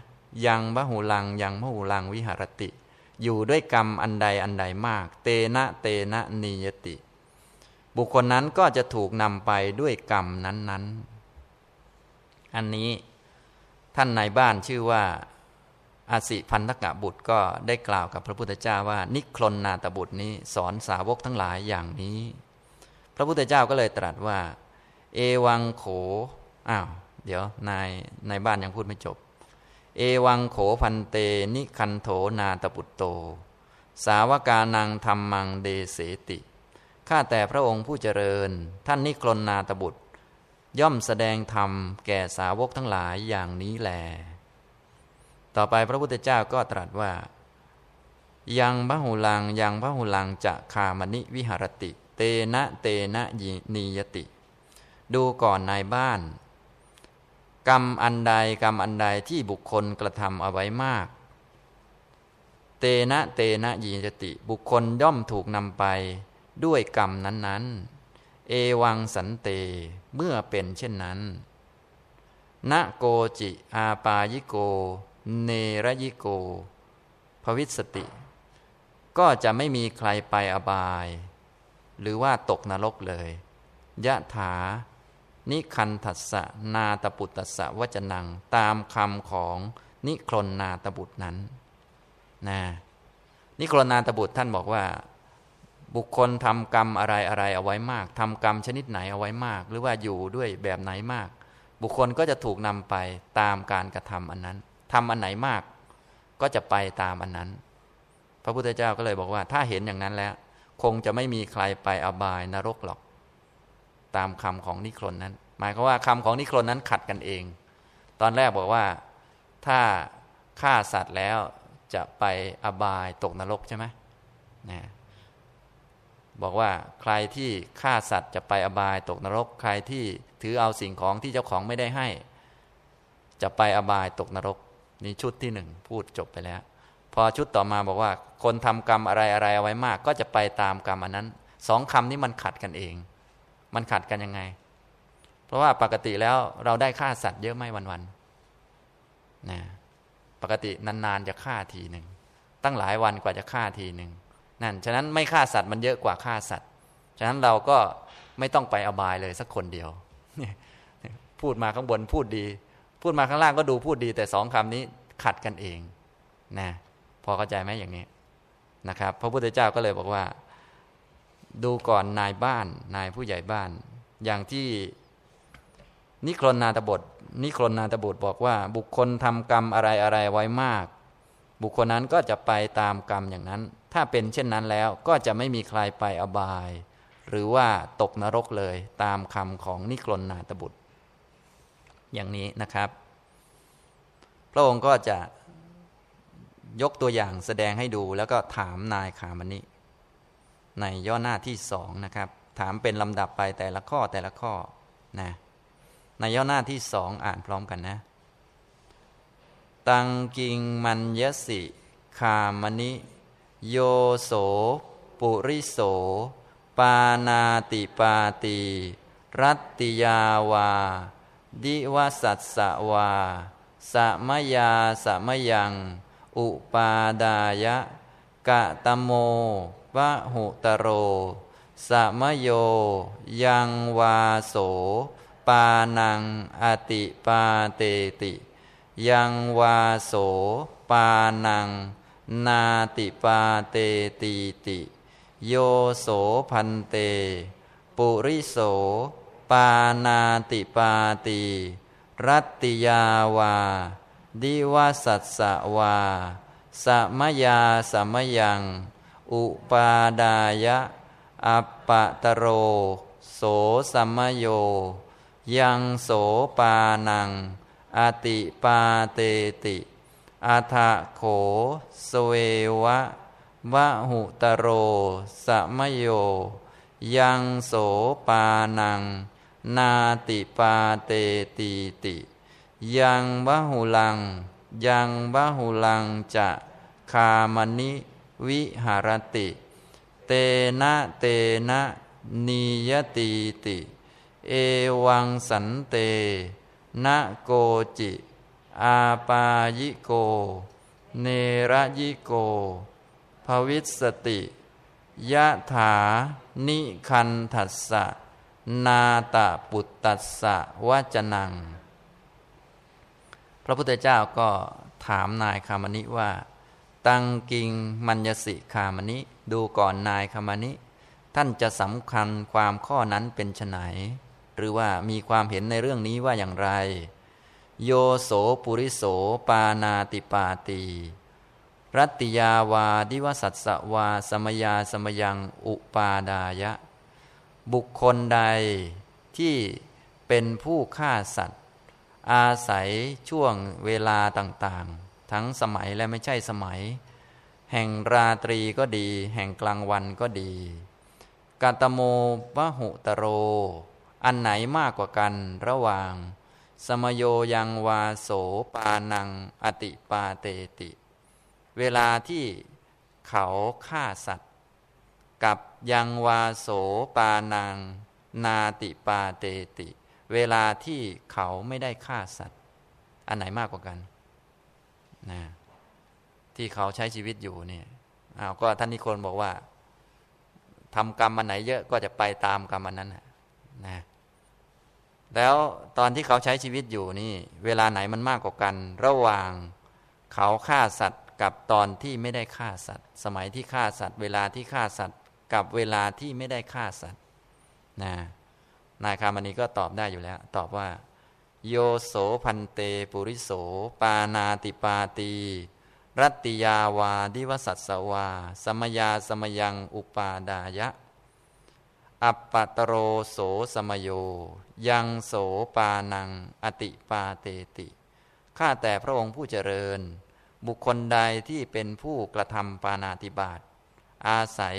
ยังพหูลังยังพหูลังวิหารติ อยู่ด้วยกรรมอันใดอันใดมาก เตนะเตนะนิยติ บุคคลนั้นก็จะถูกนำไปด้วยกรรมนั้น ๆ อันนี้ท่านในบ้านชื่อว่าอาสิพันธกะบุตรก็ได้กล่าวกับพระพุทธเจ้าว่า นิครนนาตบุตรนี้สอนสาวกทั้งหลายอย่างนี้ พระพุทธเจ้าก็เลยตรัสว่า เอวังโขอ้าว เดี๋ยวนายในบ้านยังพูดไม่จบ เอวังโขพันเต นิคันโถนาตบุตโต สาวกานังธรรมังเดเสติ ข้าแต่พระองค์ผู้เจริญ ท่านนิครนนาตบุตร ย่อมแสดงธรรมแก่สาวกทั้งหลายอย่างนี้แล ต่อไปพระพุทธเจ้าก็ตรัสว่า ยังพระหูลังยังพระหูลังจะคามณิวิหรติ เตนะเตนะยินียติดูก่อนนายบ้าน กรรมอันใดกรรมอันใดที่บุคคลกระทำเอาไว้มาก เตนะเตนะยินติ บุคคลย่อมถูกนำไปด้วยกรรมนั้นๆ เอวังสันเตเมื่อเป็นเช่นนั้นณโกจิอาปายิโก เนรยิโก ภวิสติ ก็จะไม่มีใครไปอบาย หรือว่าตกนรกเลย ยะถา นิคันทัสสะนาตปุตตสะวจนัง ตามคำของนิครนนาตบุตรนั้นนะนิครนนาตบุตรท่านบอกว่า บุคคลทำกรรมอะไรอะไรเอาไว้มากทำกรรมชนิดไหนเอาไว้มาก หรือว่าอยู่ด้วยแบบไหนมาก บุคคลก็จะถูกนำไปตามการกระทำอันนั้นทำอันไหนมาก ก็จะไปตามอันนั้น พระพุทธเจ้าก็เลยบอกว่า ถ้าเห็นอย่างนั้นแล้ว คงจะไม่มีใครไปอบายนรกหรอก ตามคำของนิครนนั้น หมายความว่าคำของนิครนนั้นขัดกันเอง ตอนแรกบอกว่าถ้าฆ่าสัตว์แล้วจะไปอบายตกนรกใช่ไหมนะบอกว่าใครที่ฆ่าสัตว์จะไปอบายตกนรก ใครที่ถือเอาสิ่งของที่เจ้าของไม่ได้ให้ จะไปอบายตกนรก นี่ชุดที่หนึ่งพูดจบไปแล้ว พอชุดต่อมาบอกว่า คนทำกรรมอะไรอะไรเอาไว้มาก ก็จะไปตามกรรมอันนั้นสองคำนี้มันขัดกันเอง มันขัดกันยังไง เพราะว่าปกติแล้วเราได้ฆ่าสัตว์เยอะไหมวันๆนะปกตินานๆจะฆ่าทีหนึ่งตั้งหลายวันกว่าจะฆ่าทีหนึ่งนั่นฉะนั้นไม่ฆ่าสัตว์มันเยอะกว่าฆ่าสัตว์ ฉะนั้นเราก็ไม่ต้องไปอบายเลยสักคนเดียวพูดมาข้างบนพูดดี พูดมาข้างล่างก็ดูพูดดี แต่สองคำนี้ขัดกันเองนะพอเข้าใจไหมอย่างนี้นะครับ พระพุทธเจ้าก็เลยบอกว่า ดูก่อนนายบ้านนายผู้ใหญ่บ้าน อย่างที่นิครนนาตบทนิครนนาตบทบอกว่า บุคคลทำกรรมอะไรอะไรไว้มาก บุคคลนั้นก็จะไปตามกรรมอย่างนั้น ถ้าเป็นเช่นนั้นแล้วก็จะไม่มีใครไปอบาย หรือว่าตกนรกเลยตามคำของนิครนนาตบุตร อย่างนี้นะครับ พระองค์ก็จะยกตัวอย่างแสดงให้ดูแล้วก็ถามนายขามณิ ในย่อหน้าที่สองนะครับ ถามเป็นลำดับไปแต่ละข้อแต่ละข้อนะในย่อหน้าที่สองอ่านพร้อมกันนะ ตังกิงมัญยสิคามณิ โยโส ปุริโส ปานาติปาตี รัตติยาวา ดิวสัตสวาสมยาสมยัง อุปาดายะกะตโม วะหุตโร สมโย ยังวาโส ปานังอติปาเตติ ยังวาโส ปานัง นาติปาเตตีติ โยโสพันเต ปุริโส ปานาติปาตี รัตติยาวา ดิวสัตสวาสมยาสมยัง อุปาดายะอัปปะตโร โสสัมโย ยังโสปานัง อติปาเตติอาทะโขสเววะวะหุตโรสัมโย ยังโสปานัง นาติปาเตตีติ ยังบะหุลัง ยังบะหุลังจะคามนิ วิหารติ เตนะเตนะนิยติติ เอวังสันเตนะโกจิ อาปายิโก เนรยิโก ภวิสติยะถานิคันทัสสะ นาตาปุตตัสสะวจนัง พระพุทธเจ้าก็ถามนายคามณิว่า ตังกิงมัญญสิคามณิดูก่อนนายคามณิท่านจะสำคัญความข้อนั้นเป็นไฉนหรือว่ามีความเห็นในเรื่องนี้ว่าอย่างไร โยโสปุริโสปานาติปาตี รัตติยาวาดิวสัตสวา สมยาสมยังอุปาดายะ บุคคลใดที่เป็นผู้ฆ่าสัตว์ อาศัยช่วงเวลาต่างๆ ทั้งสมัยและไม่ใช่สมัย แห่งราตรีก็ดี แห่งกลางวันก็ดีกาตโมวหุตโร อันไหนมากกว่ากันระหว่าง สมโยยังวาโสปานัง อติปาเตติ เวลาที่เขาฆ่าสัตว์ กับยังวาโสปานางนาติปาเตติ เวลาที่เขาไม่ได้ฆ่าสัตว์ อันไหนมากกว่ากัน นะที่เขาใช้ชีวิตอยู่เนี่ยอ้าวก็ท่านนิคนบอกว่าทำกรรมอันไหนเยอะก็จะไปตามกรรมอันนั้นนะแล้วตอนที่เขาใช้ชีวิตอยู่นี่ เวลาไหนมันมากกว่ากัน ระหว่างเขาฆ่าสัตว์กับตอนที่ไม่ได้ฆ่าสัตว์ สมัยที่ฆ่าสัตว์ เวลาที่ฆ่าสัตว์ กับเวลาที่ไม่ได้ฆ่าสัตว์นะนายคามณีก็ตอบได้อยู่แล้ว ตอบว่า โยโสพันเตปุริโส ปานาติปาตี รัตติยาวาดิวสัตสวา สมยาสมยังอุปาดายะ อัปปตโรโสสมโย ยังโสปานัง อติปาเตติ ข้าแต่พระองค์ผู้เจริญ บุคคลใดที่เป็นผู้กระทำปานาติบาต อาศัย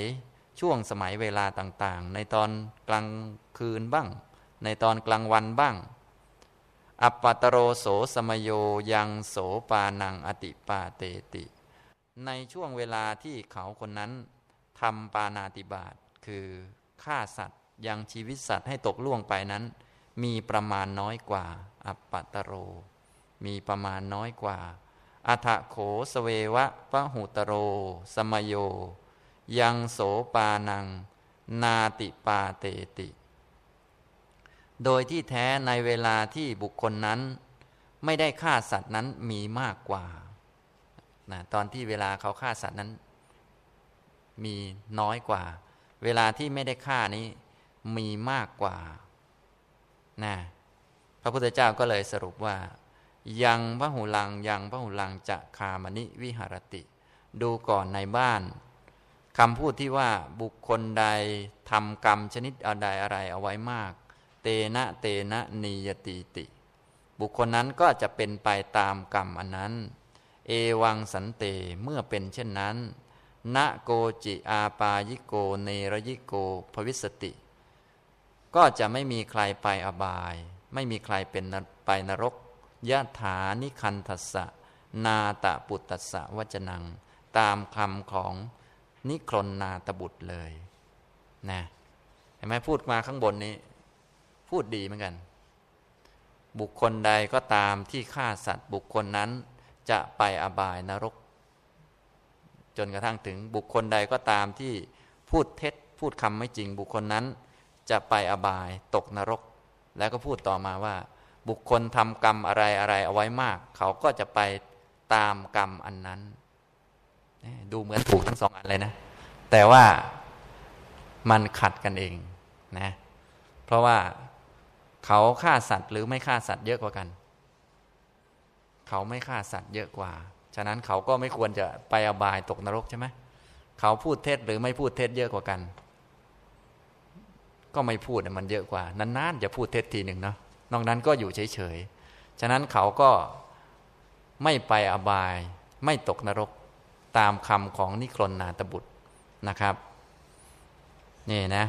ช่วงสมัยเวลาต่างๆ ในตอนกลางคืนบ้าง ในตอนกลางวันบ้าง อัปปตโรโสสมโยยังโสปานังอติปาเตติ ในช่วงเวลาที่เขาคนนั้นทำปานาติบาตคือฆ่าสัตว์ยังชีวิตสัตว์ให้ตกล่วงไปนั้น มีประมาณน้อยกว่า อัปปตโร มีประมาณน้อยกว่าอัฐโขสเววะปะหุตโร สมโย ยังโสปานัง นาติปาเตติ โดยที่แท้ในเวลาที่บุคคลนั้น ไม่ได้ฆ่าสัตว์นั้นมีมากกว่านะตอนที่เวลาเขาฆ่าสัตว์นั้น มีน้อยกว่า เวลาที่ไม่ได้ฆ่านี้มีมากกว่านะพระพุทธเจ้าก็เลยสรุปว่า ยังพระหูลังยังพระหูลังจะคามณิวิหารติ ดูก่อนในบ้านคำพูดที่ว่าบุคคลใดทำกรรมชนิดอะไรอะไรเอาไว้มาก เตนะเตนะนียติติ บุคคลนั้นก็จะเป็นไปตามกรรมอันนั้น เอวังสันเตเมื่อเป็นเช่นนั้นณโกจิอาปายิโกเนรยิโกภวิสติ ก็จะไม่มีใครไปอบาย ไม่มีใครเป็นไปนรกยะถานิคันทัสสะ นาตะปุตตสะวจนัง ตามคำของนิครนนาตบุตรเลยนะเห็นไหมพูดมาข้างบนนี้ พูดดีเหมือนกัน บุคคลใดก็ตามที่ฆ่าสัตว์บุคคลนั้นจะไปอบายนรก จนกระทั่งถึงบุคคลใดก็ตามที่พูดเท็จ พูดคำไม่จริง บุคคลนั้นจะไปอบายตกนรก แล้วก็พูดต่อมาว่า บุคคลทำกรรมอะไรอะไรเอาไว้มาก เขาก็จะไปตามกรรมอันนั้น ดูเหมือนถูกทั้งสองอันเลยนะ แต่ว่ามันขัดกันเองนะ เพราะว่า เขาฆ่าสัตว์หรือไม่ฆ่าสัตว์เยอะกว่ากัน เขาไม่ฆ่าสัตว์เยอะกว่า ฉะนั้นเขาก็ไม่ควรจะไปอบายตกนรกใช่ไหมเขาพูดเท็จหรือไม่พูดเท็จเยอะกว่ากัน ก็ไม่พูดมันเยอะกว่านานๆจะพูดเท็จทีหนึ่งเนาะนอกนั้นก็อยู่เฉยๆ ฉะนั้นเขาก็ไม่ไปอบาย ไม่ตกนรกตามคำของนิครนนาตบุตรนะครับ นี่นะ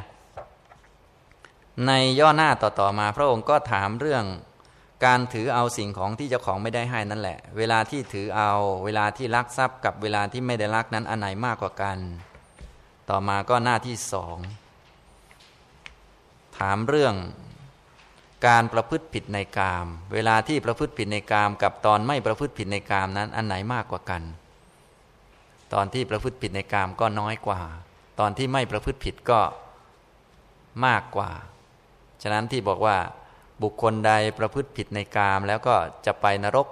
ในย่อหน้าต่อๆมา พระองค์ก็ถามเรื่องการถือเอาสิ่งของที่เจ้าของไม่ได้ให้นั่นแหละ เวลาที่ถือเอา เวลาที่ลักทรัพย์กับเวลาที่ไม่ได้ลักนั้นอันไหนมากกว่ากัน ต่อมาก็หน้าที่สองถามเรื่องการประพฤติผิดในกาม เวลาที่ประพฤติผิดในกาม กับตอนไม่ประพฤติผิดในกามนั้นอันไหนมากกว่ากัน ตอนที่ประพฤติผิดในกามก็น้อยกว่า ตอนที่ไม่ประพฤติผิดก็มากกว่า ฉะนั้นที่บอกว่าบุคคลใดประพฤติผิดในกาม แล้วก็จะไปนรก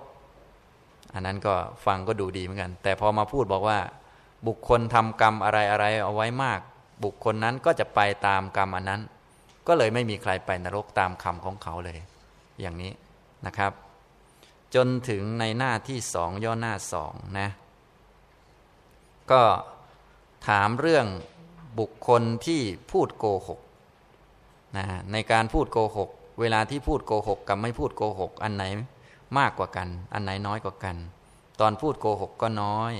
อันนั้นก็ฟังก็ดูดีเหมือนกัน แต่พอมาพูดบอกว่า บุคคลทำกรรมอะไรอะไรเอาไว้มาก บุคคลนั้นก็จะไปตามกรรมอันนั้น ก็เลยไม่มีใครไปนรกตามคำของเขาเลย อย่างนี้นะครับ จนถึงในหน้าที่สองย่อหน้าสองนะก็ถามเรื่องบุคคลที่พูดโกหก นะในการพูดโกหก เวลาที่พูดโกหกกับไม่พูดโกหก อันไหนมากกว่ากัน อันไหนน้อยกว่ากัน ตอนพูดโกหกก็น้อย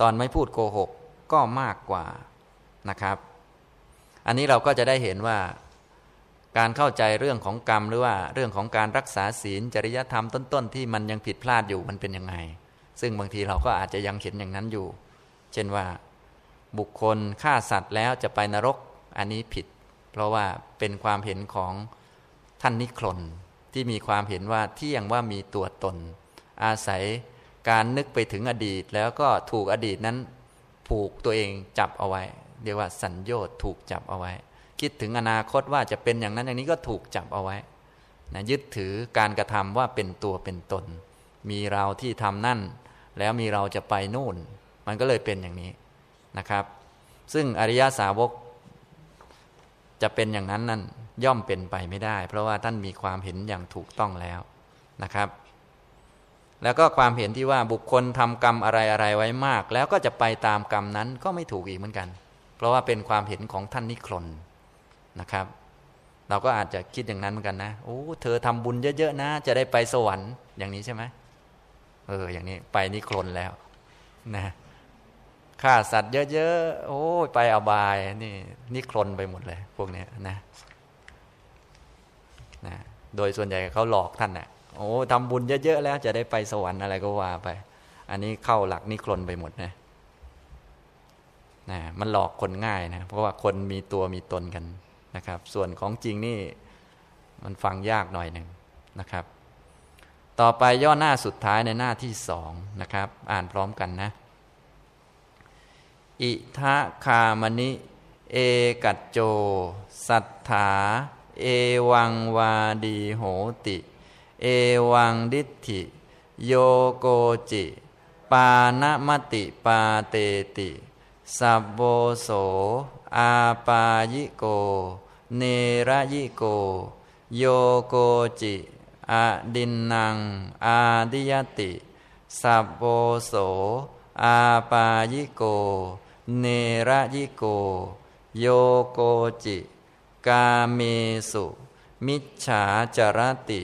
ตอนไม่พูดโกหกก็มากกว่านะครับ อันนี้เราก็จะได้เห็นว่าการเข้าใจเรื่องของกรรมหรือว่าเรื่องของการรักษาศีลจริยธรรมต้นๆ ที่มันยังผิดพลาดอยู่มันเป็นยังไง ซึ่งบางทีเราก็อาจจะยังเห็นอย่างนั้นอยู่ เช่นว่าบุคคลฆ่าสัตว์แล้วจะไปนรกอันนี้ผิด เพราะว่าเป็นความเห็นของท่านนิครนที่มีความเห็นว่าเที่ยงว่ามีตัวตน อาศัยการนึกไปถึงอดีต แล้วก็ถูกอดีตนั้นผูกตัวเองจับเอาไว้ เรียกว่าสัญญาถูกจับเอาไว้ คิดถึงอนาคตว่าจะเป็นอย่างนั้นอย่างนี้ก็ถูกจับเอาไว้นะยึดถือการกระทำว่าเป็นตัวเป็นตน มีเราที่ทำนั่น แล้วมีเราจะไปนู่น มันก็เลยเป็นอย่างนี้นะครับ ซึ่งอริยาสาวก จะเป็นอย่างนั้นนั่นย่อมเป็นไปไม่ได้ เพราะว่าท่านมีความเห็นอย่างถูกต้องแล้วนะครับ แล้วก็ความเห็นที่ว่าบุคคลทำกรรมอะไรอะไรไว้มาก แล้วก็จะไปตามกรรมนั้นก็ไม่ถูกอีกเหมือนกัน เพราะว่าเป็นความเห็นของท่านนิครนนะครับ เราก็อาจจะคิดอย่างนั้นเหมือนกันนะโอ้เธอทำบุญเยอะๆนะ จะได้ไปสวรรค์อย่างนี้ใช่ไหมเอออย่างนี้ไปนิครนแล้วนะ ฆ่าสัตว์เยอะๆ โอ้ยไปอบาย นี่นิครนไปหมดเลย พวกนี้นะนะโดยส่วนใหญ่เขาหลอกท่านนะ่ะโอ้ทำบุญเยอะๆแล้ว จะได้ไปสวรรค์อะไรก็ว่าไป อันนี้เข้าหลักนิครนไปหมดนะนะมันหลอกคนง่ายนะเพราะว่าคนมีตัวมีตนกันนะครับ ส่วนของจริงนี่มันฟังยากหน่อยหนึ่งนะครับ ต่อไปย่อหน้าสุดท้ายในหน้าที่สองนะครับ อ่านพร้อมกันนะ อิทะคามณิ เอกัจโจ สัทธา เอวังวาดีโหติ เอวังดิธิ โยโกจิ ปานมติปาเตติ สับโบโส อาปายิโก เนรยิโก โยโกจิอดินนังอาดิยติ สับโบโส อาปายิโก เนรยิโก โยโกจิ กาเมสุ มิจฉาจรติ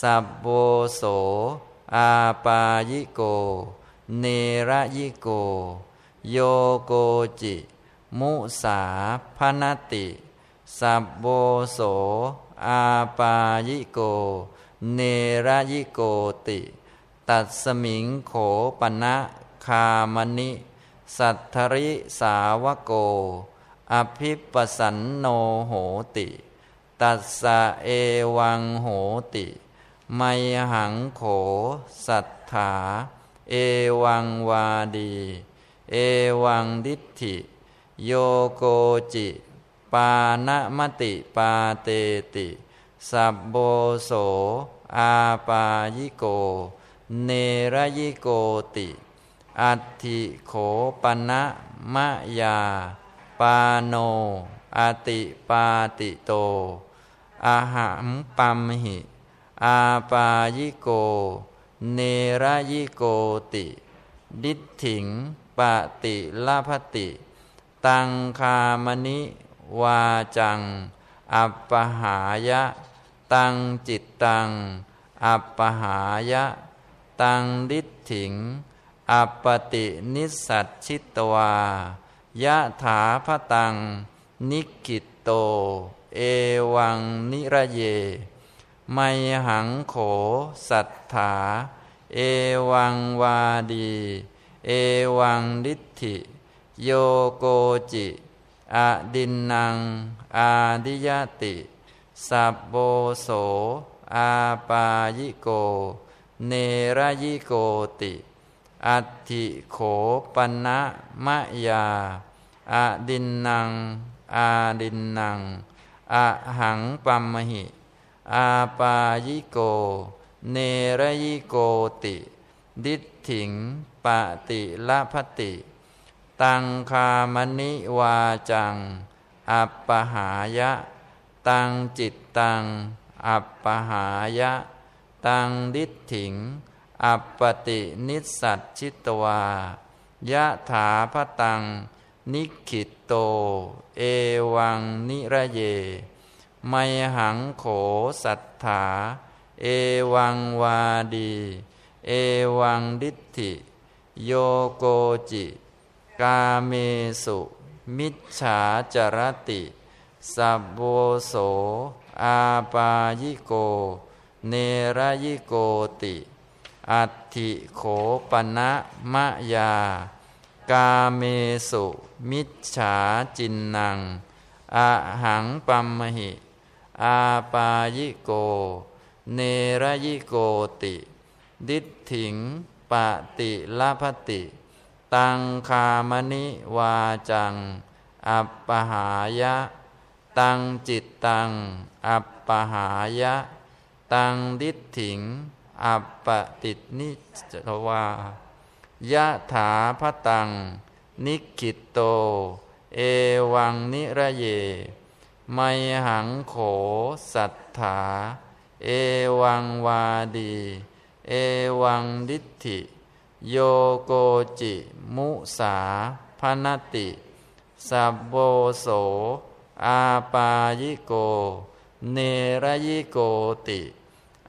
สับโบโส อาปายิโก เนรยิโก โยโกจิ มุสาพนติ สับโบโส อาปายิโก เนรยิโกติ ตัดสมิงโขปณะคามณิ สัทธริสาวโก อภิปสันโนโหติ ตัสสะเอวังโหติไมหังโข สัทธา เอวังวาดี เอวังดิทธิโยโกจิ ปานมติปาเตติ สับโบโส อาปายิโก เนรยิโกติ อัติโขปณะมะยา ปาโนอาติปาติโตอาหัมปัมหิ อาปายิโก เนรยิโกติ ดิถิงปติลาภติ ตังคามณิวาจัง อัปปหายะ ตังจิตตัง อัปปหายะ ตังดิถิง อัปปตินิสัตชิตวายะถาพตัง นิกิตโต เอวังนิระเย ไมหังโขสัทธา เอวังวาดี เอวังดิธิ โยโกจิอดินนัง อาดิยติ สับโบโส อาปายิโก เนรยิโกติ อัติโขปณะมะยาอาดินนัง อาดินนังอะหังปัมมหิ อาปายิโก เนรยิโกติ ดิถิงปะติละพติ ตังคามณิวาจัง อัปปหายะ ตังจิตตัง อัปปหายะ ตังดิถิง อัปปตินิสัตชิตวายะถาพตัง นิขิตโต เอวังนิระเย ไมหังโขสัทธา เอวังวาดี เอวังดิธิ โยโกจิ กาเมสุ มิจฉาจรติสับโบโส อาปายิโก เนรยิโกติ อัติโขปณะมะยา กาเมสุ มิจฉาจินนังอาหังปัมมหิ อาปายิโก เนรยิโกติ ดิถิงปติลพติ ตังคามณิวาจัง อัปปหายะ ตังจิตตัง อัปปหายะ ตังดิถิง อัปปตินิจวายะถาพตัง นิกิตโต เอวังนิระเย ไมหังโขสัทธา เอวังวาดี เอวังดิธิ โยโกจิ มุสาพนติสับโบโส อาปายิโก เนรยิโกติ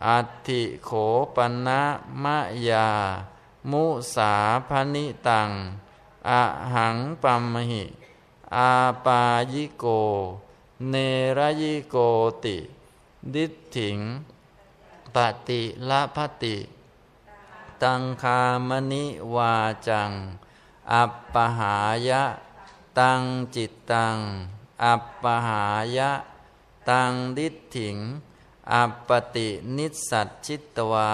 อัติโขปนะมะยา มุสาพนิตังอะหังปัมมหิ อาปายิโก เนรยิโกติ ดิถิง ปฏิละพติ ตังคามณิวาจัง อัปปหายะ ตังจิตตัง อัปปหายะ ตังดิถิง อัปปตินิสัตชิตวา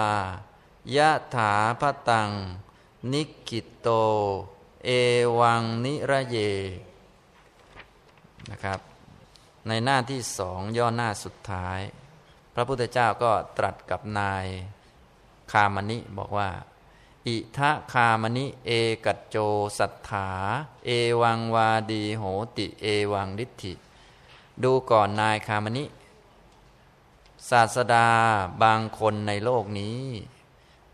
ยะถาพตัง นิกิตโต เอวังนิระเยนะครับ ในหน้าที่สองย่อหน้าสุดท้าย พระพุทธเจ้าก็ตรัสกับนายคามณิบอกว่า อิทะคามณิเอกัจโจสัทธา เอวังวาดีโหติ เอวังดิธิ ดูก่อนนายคามณิ ศาสดาบางคนในโลกนี้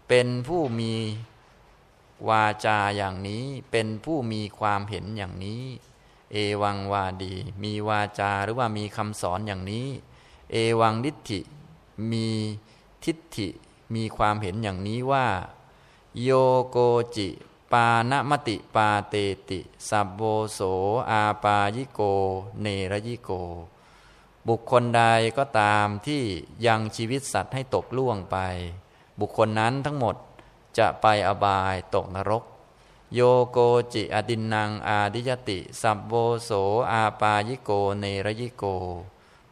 เป็นผู้มีวาจาอย่างนี้ เป็นผู้มีความเห็นอย่างนี้ เอวังวาดี มีวาจาหรือว่ามีคำสอนอย่างนี้ เอวังดิธิมีทิฏฐิ มีความเห็นอย่างนี้ว่า โยโกจิ ปานมติปาเตติ สับโบโสอาปายิโก เนรยิโก บุคคลใดก็ตามที่ยังชีวิตสัตว์ให้ตกล่วงไป บุคคลนั้นทั้งหมดจะไปอบายตกนรก โยโกจิอดินนางอาดิยติ สับโบโสอาปายิโกเนรยิโก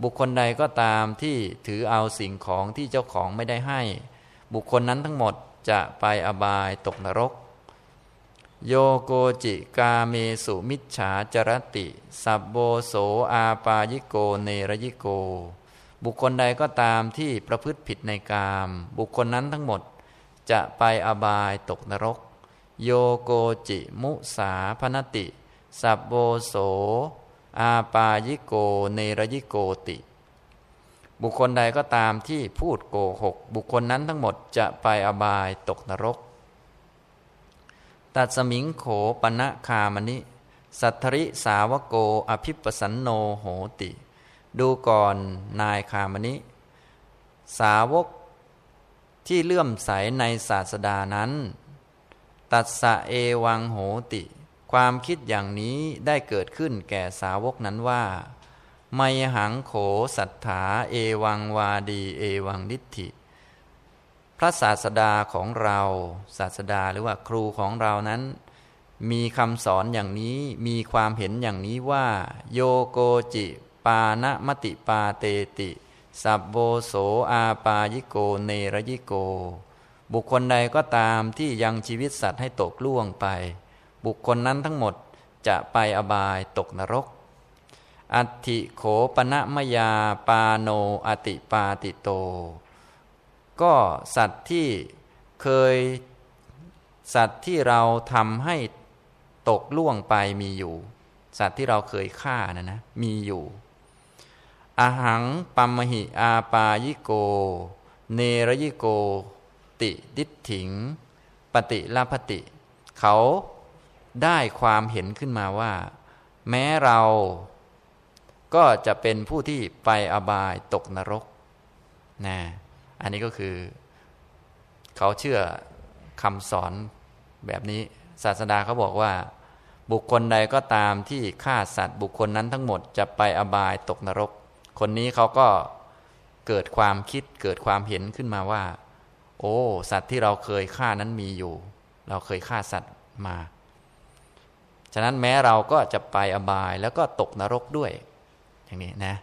บุคคลใดก็ตามที่ถือเอาสิ่งของที่เจ้าของไม่ได้ให้ บุคคลนั้นทั้งหมดจะไปอบายตกนรก โยโกจิกาเมสุมิจฉาจรติ สับโบโสอาปายิโกเนรยิโก บุคคลใดก็ตามที่ประพฤติผิดในกาม บุคคลนั้นทั้งหมดจะไปอบายตกนรก โยโกจิมุสาพนติ สับโบโส อาปายิโกเนรยิโกติ บุคคลใดก็ตามที่พูดโกหก บุคคลนั้นทั้งหมดจะไปอบายตกนรก ตัดสมิงโขปณะคามณิ สัทธริสาวโกอภิปสันโนโหติ ดูก่อนนายคามณิ สาวกที่เลื่อมใสในศาสดานั้น ตัดสะเอวังโหติ ความคิดอย่างนี้ได้เกิดขึ้นแก่สาวกนั้นว่า ไมหังโขสัทธาเอวังวาดีเอวังดิธิ พระศาสดาของเราศาสดาหรือว่าครูของเรานั้น มีคำสอนอย่างนี้มีความเห็นอย่างนี้ว่า โยโกจิ ปานะมติปาเตติ สับโบโสอาปายิโกเนรยิโก บุคคลใดก็ตามที่ยังชีวิตสัตว์ให้ตกล่วงไป บุคคลนั้นทั้งหมดจะไปอบายตกนรก อัติโขปณะมยาปาโนอติปาติโต ก็สัตว์ที่เคยสัตว์ที่เราทำให้ตกล่วงไปมีอยู่ สัตว์ที่เราเคยฆ่านะนะมีอยู่อาหังปัมมหิอาปายิโก เนรยิโก ติดิถิง ปฏิลาพติ เขาได้ความเห็นขึ้นมาว่า แม้เราก็จะเป็นผู้ที่ไปอบายตกนรกนะ อันนี้ก็คือ เขาเชื่อคำสอนแบบนี้ ศาสดาเขาบอกว่า บุคคลใดก็ตามที่ฆ่าสัตว์บุคคลนั้นทั้งหมดจะไปอบายตกนรก คนนี้เขาก็เกิดความคิดเกิดความเห็นขึ้นมาว่า โอ้ สัตว์ที่เราเคยฆ่านั้นมีอยู่ เราเคยฆ่าสัตว์มา ฉะนั้นแม้เราก็จะไปอบายแล้วก็ตกนรกด้วย อย่างนี้นะ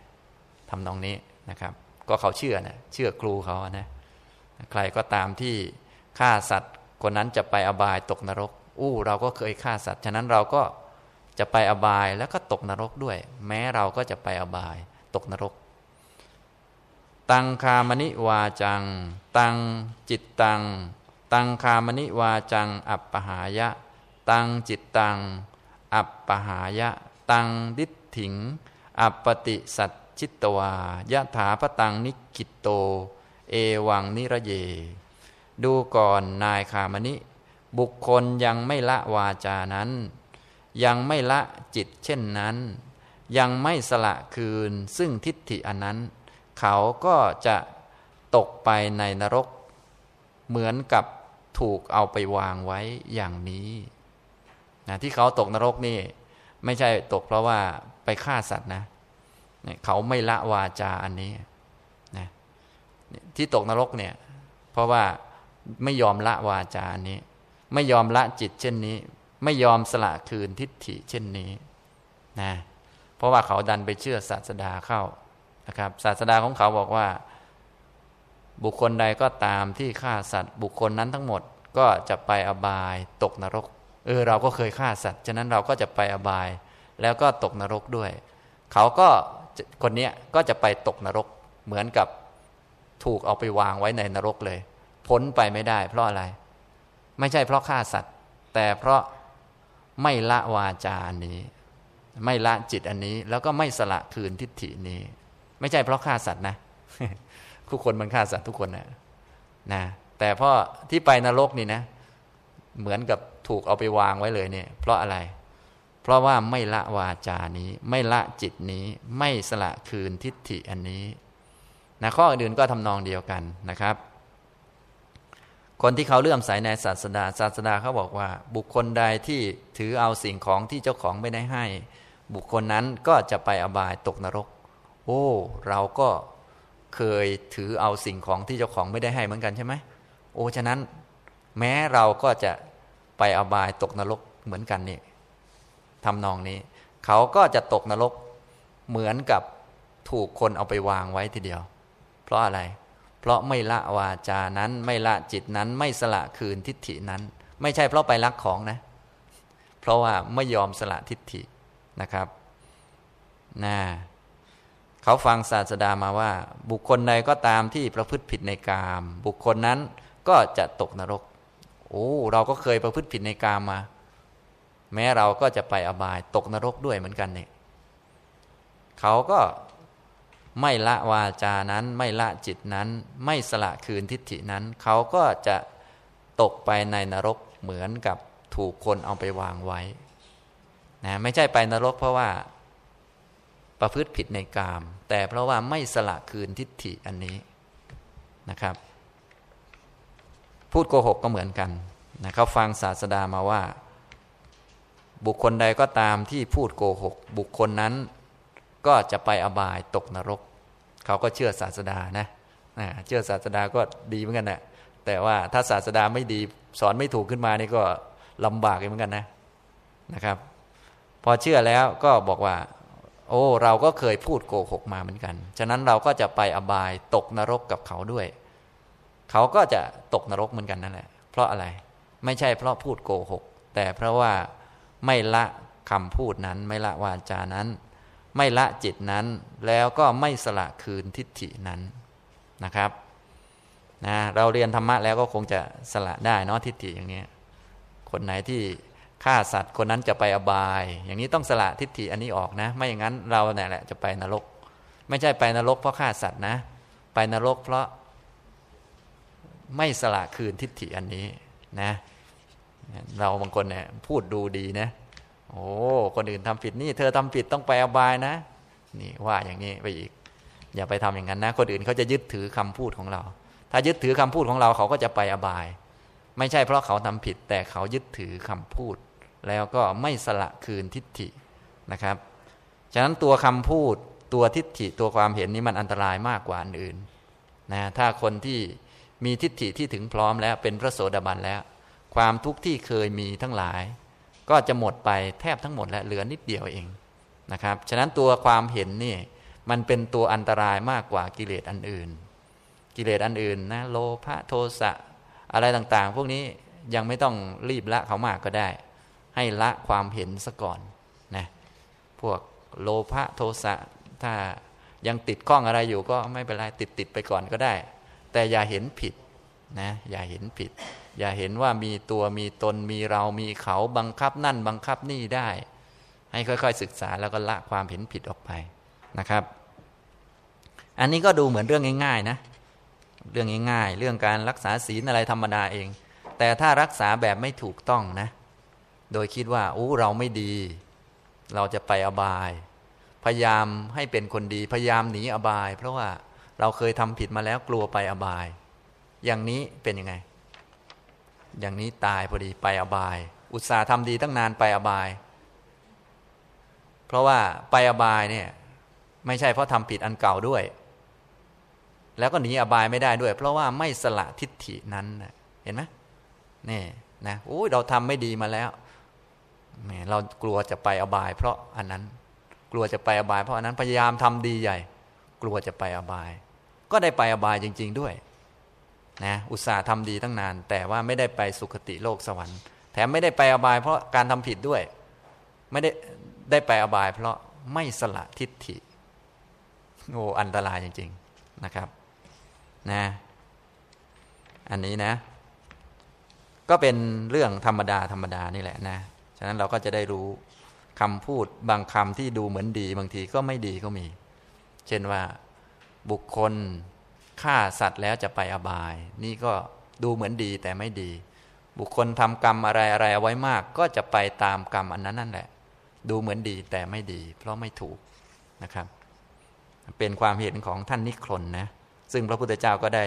ทำนองนี้นะครับ ก็เขาเชื่อนะเชื่อครูเขานะใครก็ตามที่ฆ่าสัตว์คนนั้นจะไปอบายตกนรก อู้เราก็เคยฆ่าสัตว์ฉะนั้นเราก็จะไปอบายแล้วก็ตกนรกด้วย แม้เราก็จะไปอบายตกนรก ตังคามณิวาจัง ตังจิตตัง ตังคามณิวาจัง อัปปหายะ ตังจิตตัง อัปปหายะ ตังดิถิง อัปปติสัต ชิตวายะถาพตังนิกิตโต เอวังนิระเย ดูก่อนนายคามณิ บุคคลยังไม่ละวาจานั้น ยังไม่ละจิตเช่นนั้น ยังไม่สละคืนซึ่งทิฏฐิอันนั้น เขาก็จะตกไปในนรก เหมือนกับถูกเอาไปวางไว้อย่างนี้นะที่เขาตกนรกนี่ ไม่ใช่ตกเพราะว่าไปฆ่าสัตว์นะ เขาไม่ละวาจาอันนี้นะที่ตกนรกเนี่ยเพราะว่าไม่ยอมละวาจาอันนี้ ไม่ยอมละจิตเช่นนี้ ไม่ยอมสละคืนทิฏฐิเช่นนี้นะเพราะว่าเขาดันไปเชื่อศาสดาเข้านะครับศาสดาของเขาบอกว่า บุคคลใดก็ตามที่ฆ่าสัตว์ บุคคลนั้นทั้งหมดก็จะไปอบายตกนรกเออเราก็เคยฆ่าสัตว์ ฉะนั้นเราก็จะไปอบาย แล้วก็ตกนรกด้วย เขาก็ คนนี้ก็จะไปตกนรก เหมือนกับถูกเอาไปวางไว้ในนรกเลย พ้นไปไม่ได้ เพราะอะไร ไม่ใช่เพราะฆ่าสัตว์ แต่เพราะไม่ละวาจานี้ ไม่ละจิตอันนี้ แล้วก็ไม่สละคืนทิฏฐินี้ ไม่ใช่เพราะฆ่าสัตว์นะทุกคนมันฆ่าสัตว์ทุกคนนะนะแต่เพราะที่ไปนรกนี่นะ เหมือนกับถูกเอาไปวางไว้เลยเนี่ย เพราะอะไร เพราะว่าไม่ละวาจานี้ ไม่ละจิตนี้ ไม่สละคืนทิฏฐิอันนี้นะข้ออื่นก็ทำนองเดียวกันนะครับ คนที่เขาเลื่อมใสในศาสดาศาสดาเขาบอกว่า บุคคลใดที่ถือเอาสิ่งของที่เจ้าของไม่ได้ให้ บุคคลนั้นก็จะไปอบายตกนรก โอ้ เราก็เคยถือเอาสิ่งของที่เจ้าของไม่ได้ให้เหมือนกันใช่ไหมโอ้ฉะนั้น แม้เราก็จะไปอบายตกนรกเหมือนกันเนี่ย ทำนองนี้ เขาก็จะตกนรกเหมือนกับถูกคนเอาไปวางไว้ทีเดียว เพราะอะไร เพราะไม่ละวาจานั้นไม่ละจิตนั้นไม่สละคืนทิฏฐินั้น ไม่ใช่เพราะไปรักของนะ เพราะว่าไม่ยอมสละทิฏฐินะครับนะเขาฟังศาสดามาว่า บุคคลใดก็ตามที่ประพฤติผิดในกาม บุคคลนั้นก็จะตกนรก โอ้เราก็เคยประพฤติผิดในกามมา แม้เราก็จะไปอบายตกนรกด้วยเหมือนกันเนี่ยเขาก็ไม่ละวาจานั้น ไม่ละจิตนั้น ไม่สละคืนทิฏฐินั้น เขาก็จะตกไปในนรกเหมือนกับถูกคนเอาไปวางไว้นะไม่ใช่ไปนรกเพราะว่าประพฤติผิดในกาม แต่เพราะว่าไม่สละคืนทิฏฐิอันนี้นะครับ พูดโกหกก็เหมือนกันนะเขาฟังศาสดามาว่า บุคคลใดก็ตามที่พูดโกหก บุคคลนั้น ก็จะไปอบายตกนรก เขาก็เชื่อศาสดานะเชื่อศาสดาก็ดีเหมือนกันนะแต่ว่าถ้าศาสดาไม่ดีสอนไม่ถูกขึ้นมานี่ก็ลำบากเหมือนกันนะนะครับ พอเชื่อแล้วก็บอกว่า โอ้เราก็เคยพูดโกหกมาเหมือนกัน ฉะนั้นเราก็จะไปอบายตกนรกกับเขาด้วย เขาก็จะตกนรกเหมือนกันนั่นแหละเพราะอะไรไม่ใช่เพราะพูดโกหก แต่เพราะว่า ไม่ละคำพูดนั้น ไม่ละวาจานั้น ไม่ละจิตนั้น แล้วก็ไม่สละคืนทิฏฐินั้นนะครับนะเราเรียนธรรมะแล้วก็คงจะสละได้เนาะทิฏฐิอย่างนี้คนไหนที่ฆ่าสัตว์คนนั้นจะไปอบาย อย่างนี้ต้องสละทิฏฐิอันนี้ออกนะ ไม่อย่างนั้นเราเนี่ยแหละจะไปนรก ไม่ใช่ไปนรกเพราะฆ่าสัตว์นะ ไปนรกเพราะไม่สละคืนทิฏฐิอันนี้นะ เราบางคนเนี่ยพูดดูดีนะ โอ้คนอื่นทำผิดนี่ เธอทำผิดต้องไปอบายนะ นี่ว่าอย่างนี้ไปอีก อย่าไปทำอย่างนั้นนะ คนอื่นเขาจะยึดถือคำพูดของเรา ถ้ายึดถือคำพูดของเราเขาก็จะไปอบาย ไม่ใช่เพราะเขาทำผิด แต่เขายึดถือคำพูด แล้วก็ไม่สละคืนทิฏฐินะครับ ฉะนั้นตัวคำพูดตัวทิฏฐิตัวความเห็นนี้มันอันตรายมากกว่าอันอื่นนะถ้าคนที่มีทิฏฐิที่ถึงพร้อมแล้วเป็นพระโสดาบันแล้ว ความทุกข์ที่เคยมีทั้งหลาย ก็จะหมดไปแทบทั้งหมดและเหลือนิดเดียวเองนะครับ ฉะนั้นตัวความเห็นนี่มันเป็นตัวอันตรายมากกว่ากิเลสอันอื่น กิเลสอันอื่นนะโลภะโทสะอะไรต่างๆ พวกนี้ยังไม่ต้องรีบละเขามากก็ได้ ให้ละความเห็นซะก่อนนะพวกโลภะโทสะถ้ายังติดข้องอะไรอยู่ก็ไม่เป็นไรติดติดไปก่อนก็ได้ แต่อย่าเห็นผิดนะอย่าเห็นผิด อย่าเห็นว่ามีตัวมีตนมีเรามีเขาบังคับนั่นบังคับนี่ได้ ให้ค่อยๆศึกษาแล้วก็ละความเห็นผิดออกไปนะครับ อันนี้ก็ดูเหมือนเรื่องง่ายๆนะ เรื่องง่ายๆ เรื่องการรักษาศีลอะไรธรรมดาเอง แต่ถ้ารักษาแบบไม่ถูกต้องนะ โดยคิดว่าอู้เราไม่ดี เราจะไปอบาย พยายามให้เป็นคนดี พยายามหนีอบาย เพราะว่าเราเคยทำผิดมาแล้วกลัวไปอบาย อย่างนี้เป็นยังไง อย่างนี้ตายพอดีไปอบาย อุตส่าห์ทำดีตั้งนานไปอบาย เพราะว่าไปอบายเนี่ย ไม่ใช่เพราะทำผิดอันเก่าด้วย แล้วก็หนีอบายไม่ได้ด้วย เพราะว่าไม่สละทิฏฐินั้นเห็นไหมนี่นะโอ้ยเราทำไม่ดีมาแล้วเรากลัวจะไปอบาย เพราะอันนั้น กลัวจะไปอบาย เพราะอันนั้นพยายามทำดีใหญ่ กลัวจะไปอบาย ก็ได้ไปอบายจริง ๆ ด้วย นะอุตส่าห์ทำดีตั้งนาน แต่ว่าไม่ได้ไปสุคติโลกสวรรค์ แถมไม่ได้ไปอบาย เพราะการทำผิดด้วย ไม่ได้ได้ไปอบาย เพราะไม่สละทิฏฐิโอ้อันตรายจริง ๆนะครับนะอันนี้นะ ก็เป็นเรื่องธรรมดาธรรมดานี่แหละนะฉะนั้นเราก็จะได้รู้คำพูดบางคำที่ดูเหมือนดี บางทีก็ไม่ดีก็มี เช่นว่าบุคคล ฆ่าสัตว์แล้วจะไปอบาย นี่ก็ดูเหมือนดีแต่ไม่ดี บุคคลทำกรรมอะไรอะไรเอาไว้มาก ก็จะไปตามกรรมอันนั้นนั่นแหละ ดูเหมือนดีแต่ไม่ดี เพราะไม่ถูกนะครับ เป็นความเห็นของท่านนิครนนะซึ่งพระพุทธเจ้าก็ได้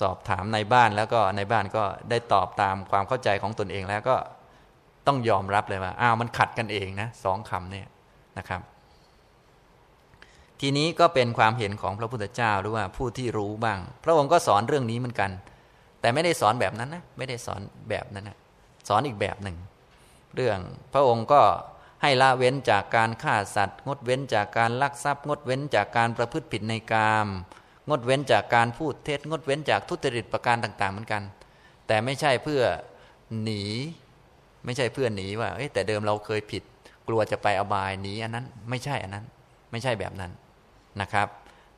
สอบถามในบ้านแล้วก็ในบ้านก็ได้ตอบตามความเข้าใจของตนเองแล้วก็ต้องยอมรับเลยว่าอ้าวมันขัดกันเองนะสองคำเนี่ยนะครับ ทีนี้ก็เป็นความเห็นของพระพุทธเจ้าหรือว่าผู้ที่รู้บ้าง พระองค์ก็สอนเรื่องนี้เหมือนกัน แต่ไม่ได้สอนแบบนั้นนะไม่ได้สอนแบบนั้นนะสอนอีกแบบหนึ่ง เรื่องพระองค์ก็ให้ละเว้นจากการฆ่าสัตว์ งดเว้นจากการลักทรัพย์ งดเว้นจากการประพฤติผิดในกาม งดเว้นจากการพูดเท็จ งดเว้นจากทุจริตประการต่าง ๆ เหมือนกัน แต่ไม่ใช่เพื่อหนี ไม่ใช่เพื่อหนีว่าแต่เดิมเราเคยผิด กลัวจะไปอบายหนีอันนั้น ไม่ใช่อันนั้น ไม่ใช่แบบนั้น นะครับ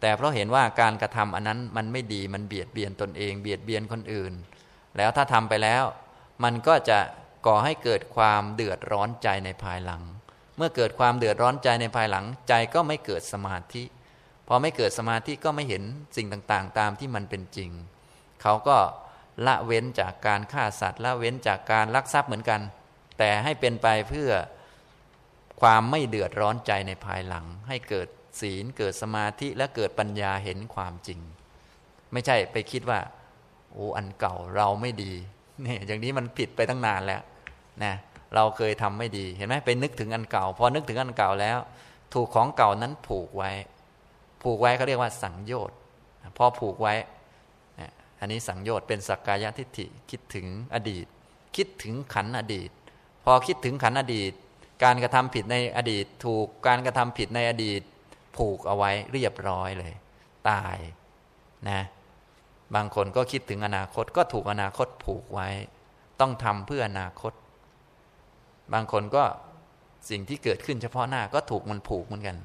แต่เพราะเห็นว่าการกระทำอันนั้นมันไม่ดีมันเบียดเบียนตนเอง เบียดเบียนคนอื่น แล้วถ้าทำไปแล้ว มันก็จะก่อให้เกิดความเดือดร้อนใจในภายหลัง เมื่อเกิดความเดือดร้อนใจในภายหลัง ใจก็ไม่เกิดสมาธิ พอไม่เกิดสมาธิก็ไม่เห็นสิ่งต่างๆ ตามที่มันเป็นจริง เขาก็ละเว้นจากการฆ่าสัตว์ ละเว้นจากการลักทรัพย์เหมือนกัน แต่ให้เป็นไปเพื่อความไม่เดือดร้อนใจในภายหลัง ให้เกิด ศีล เกิดสมาธิและเกิดปัญญาเห็นความจริง ไม่ใช่ไปคิดว่า โอ้อันเก่าเราไม่ดีนี่อย่างนี้มันผิดไปตั้งนานแล้วนะเราเคยทำไม่ดีเห็นไหมไปนึกถึงอันเก่า พอนึกถึงอันเก่าแล้ว ถูกของเก่านั้นผูกไว้ ผูกไว้เขาเรียกว่าสังโยชน์พอผูกไว้อันนี้สังโยชน์เป็นสักกายทิฏฐิคิดถึงอดีต คิดถึงขันอดีต พอคิดถึงขันอดีต การกระทำผิดในอดีต ถูกการกระทำผิดในอดีต ผูกเอาไว้เรียบร้อยเลย ตายนะบางคนก็คิดถึงอนาคตก็ถูกอนาคตผูกไว้ ต้องทำเพื่ออนาคต บางคนก็สิ่งที่เกิดขึ้นเฉพาะหน้าก็ถูกมันผูกเหมือนกัน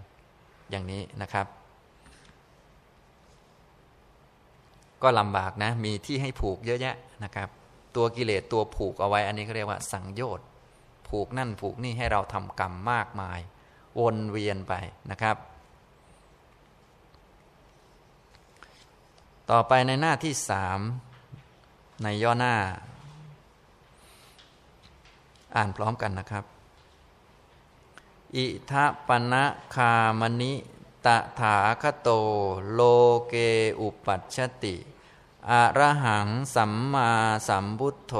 อย่างนี้นะครับ ก็ลำบากนะ มีที่ให้ผูกเยอะแยะนะครับ ตัวกิเลสตัวผูกเอาไว้ อันนี้เขาเรียกว่าสังโยชน์ผูกนั่นผูกนี่ให้เราทำกรรมมากมาย วนเวียนไปนะครับ ต่อไปในหน้าที่สามในย่อหน้า อ่านพร้อมกันนะครับ อิทะปณะคามณิตถาคโต โลเกอุปัชติอระหังสัมมาสัมพุทโธ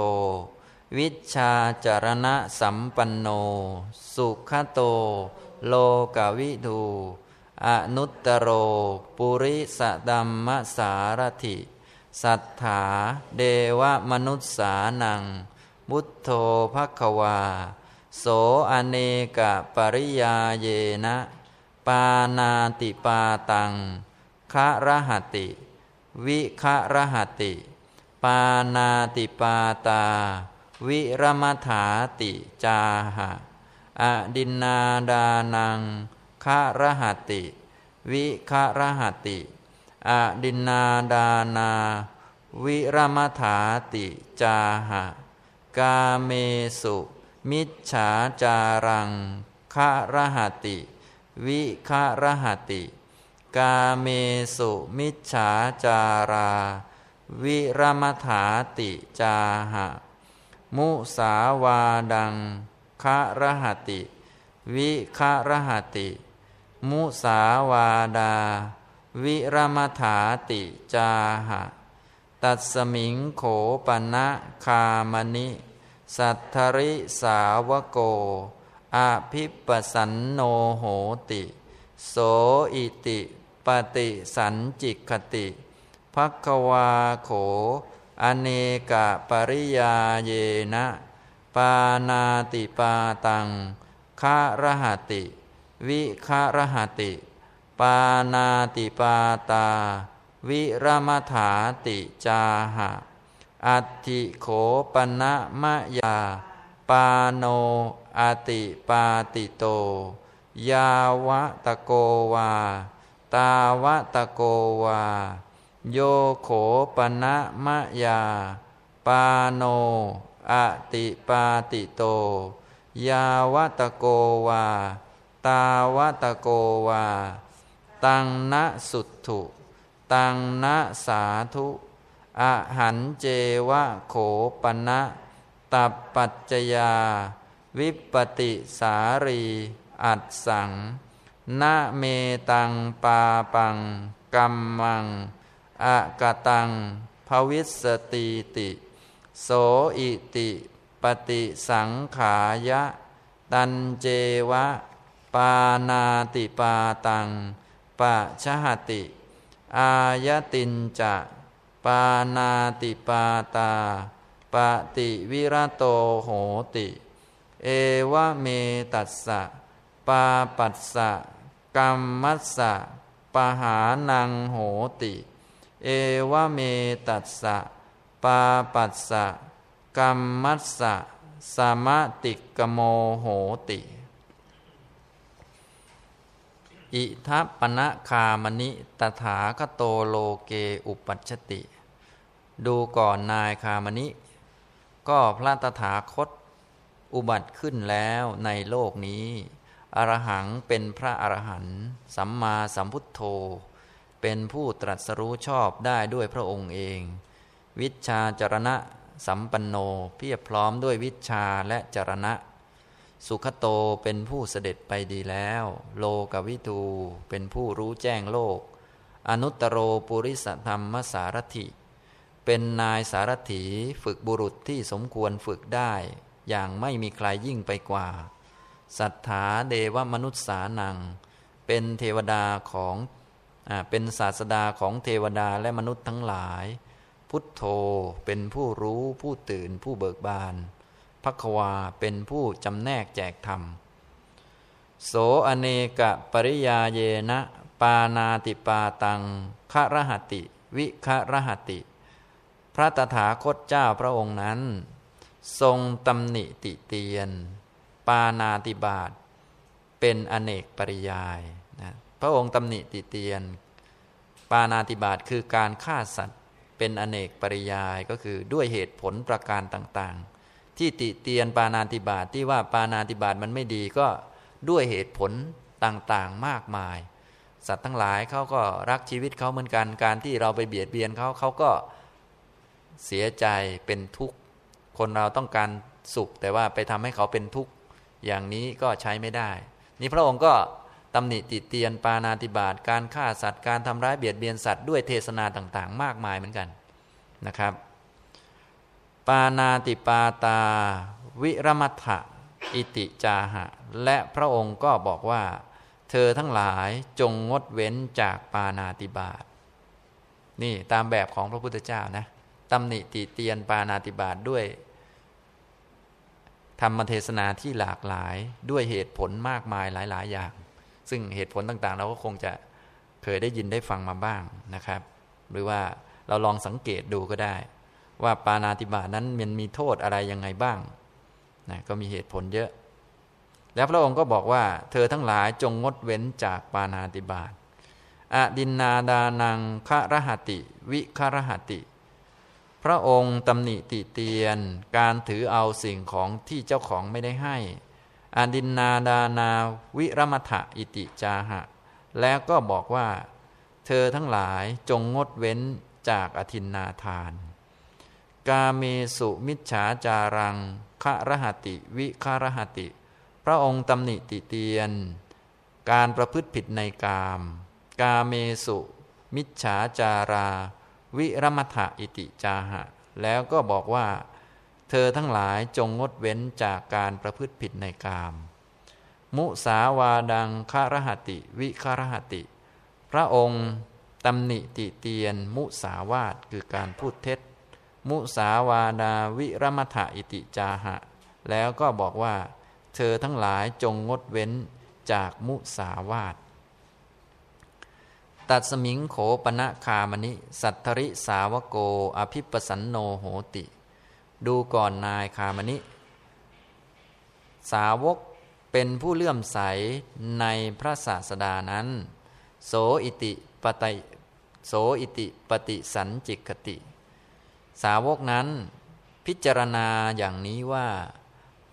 วิชาจารณะสัมปันโน สุขโต โลกวิทู อนุตตโร ปุริสดัมมสารถิสัทธาเดวมนุษสานังบุตโธภควา โสอเนกปริยาเยนะ ปานาติปาตังคะระหติ วิคะระหติ ปานาติปาตา วิรมถาติจาหะอดินนาดานัง คะระหติ วิคะระหติอดินนาดานา วิรมถาติจาหะ กาเมสุ มิจฉาจารังคะระหติ วิคะรหัติ กาเมสุมิจฉาจารา วิรมถาติจาหะ มุสาวาดังคะรหัติ วิคะรหติ มุสาวาดา วิรมถาติจาหะ ตัดสมิงโขปนะคามณิ สัทธริสาวโกอภิปสันโนโหติ โสอิติปฏิสันจิกขติภักวาโข อเนกะปริยาเยนะ ปานาติปาตังคะรหติ วิคะรหติ ปานาติปาตา วิรมถาติจาหะ อัติโขปณะมะยา ปาโนอติปาติโต ยาวะตะโกวา ตาวะตะโกวา โยโขปณะมะยา ปาโนอติปาติโต ยาวะตะโกวา ตาวะตะโกวา ตังนะสุถุ ตังนะสาธุอะหันเจวะโขปณะตับปัจจยา วิปติสารี อัดสังนาเมตังปาปังกัมมังอะกตังภวิสติติ โสอิติ ปฏิสังขายะ ตันเจวะ ปานาติปาตังปะชหติ อายตินจะปานาติปาตาปฏิวิรโตโหติ เอวะเมตัสสะปาปัสสะกัมมัสสะปหานังโหติ เอวะเมตัสสะปาปัสสะกัมมัสสะสมติกโมโหติ อิทัปนะคามณิตถาคโตโลเกอุปัชติ ดูก่อนนายคามณิ ก็พระตถาคตอุบัติขึ้นแล้วในโลกนี้อรหังเป็นพระอรหันต์สัมมาสัมพุทโธ เป็นผู้ตรัสรู้ชอบได้ด้วยพระองค์เอง วิชาจรณะสัมปันโนเพียบพร้อมด้วยวิชาและจรณะ สุขโตเป็นผู้เสด็จไปดีแล้ว โลกวิทูเป็นผู้รู้แจ้งโลก อนุตตโรปุริสธรรมสารถิเป็นนายสารถีฝึกบุรุษที่สมควรฝึกได้ อย่างไม่มีใครยิ่งไปกว่า สัทธาเดวมนุษย์สานัง เป็นเทวดาของอเป็นศาสดาของเทวดาและมนุษย์ทั้งหลาย พุทโธเป็นผู้รู้ผู้ตื่นผู้เบิกบาน พักวาเป็นผู้จำแนกแจกธรรม โสอเนกะปริยาเยนะ ปานาติปาตังคะรหติ วิคะรหติ พระตถาคตเจ้าพระองค์นั้น ทรงตำหนิติเตียน ปานาติบาตเป็นอเนกปริยายนะพระองค์ตำหนิติเตียน ปานาติบาตคือการฆ่าสัตว์เป็นอเนกปริยายก็คือด้วยเหตุผลประการต่างๆ ที่ติเตียนปานาติบาตที่ว่าปานาติบาตมันไม่ดีก็ด้วยเหตุผลต่างๆมากมาย สัตว์ทั้งหลายเขาก็รักชีวิตเขาเหมือนกันการที่เราไปเบียดเบียนเขาเขาก็เสียใจเป็นทุกข์ คนเราต้องการสุข แต่ว่าไปทำให้เขาเป็นทุกข์อย่างนี้ก็ใช้ไม่ได้ นี่พระองค์ก็ตำหนิติเตียนปานาติบาตการฆ่าสัตว์การทำร้ายเบียดเบียนสัตว์ด้วยเทศนาต่างๆ มากมายเหมือนกันนะครับ ปานาติปาตา วิรมัถะอิติจาหะ และพระองค์ก็บอกว่า เธอทั้งหลายจงงดเว้นจากปานาติบาตนี่ตามแบบของพระพุทธเจ้านะตำหนิติเตียนปานาติบาตด้วย ธรรมเทศนาที่หลากหลายด้วยเหตุผลมากมายหลาย ๆ อย่าง ซึ่งเหตุผลต่าง ๆ เราก็คงจะเคยได้ยินได้ฟังมาบ้างนะครับ หรือว่าเราลองสังเกตดูก็ได้ ว่าปานาติบาตนั้นมันมีโทษอะไรยังไงบ้างนะก็มีเหตุผลเยอะ แล้วพระองค์ก็บอกว่า เธอทั้งหลายจงงดเว้นจากปานาติบาตอดินนาดานังคะรหติ วิครหติ พระองค์ตำหนิติเตียน การถือเอาสิ่งของที่เจ้าของไม่ได้ให้อดินนาดานาวิรมัทะอิติจาหะ แล้วก็บอกว่า เธอทั้งหลายจงงดเว้นจากอธินนาทาน กาเมสุมิจฉาจารังคะรหติวิคารหติ พระองค์ตำหนิติเตียน การประพฤติผิดในกาม กาเมสุ มิจฉาจารา วิรมัทะอิติจาหะ แล้วก็บอกว่า เธอทั้งหลายจงงดเว้นจากการประพฤติผิดในกาม มุสาวาดังคารหติวิคารหติ พระองค์ตำหนิติเตียน มุสาวาตคือการพูดเท็จ มุสาวาดาวิรมถะอิติจาหะ แล้วก็บอกว่า เธอทั้งหลายจงงดเว้นจากมุสาวาตตัดสมิงโขปณะคามณิ สัทธริสาวโก อภิปสันโนโหติ ดูก่อนนายคามณิ สาวกเป็นผู้เลื่อมใสในพระศาสดานั้น โสอิติปติโสอิติปฏิสันจิกติ สาวกนั้น พิจารณาอย่างนี้ว่า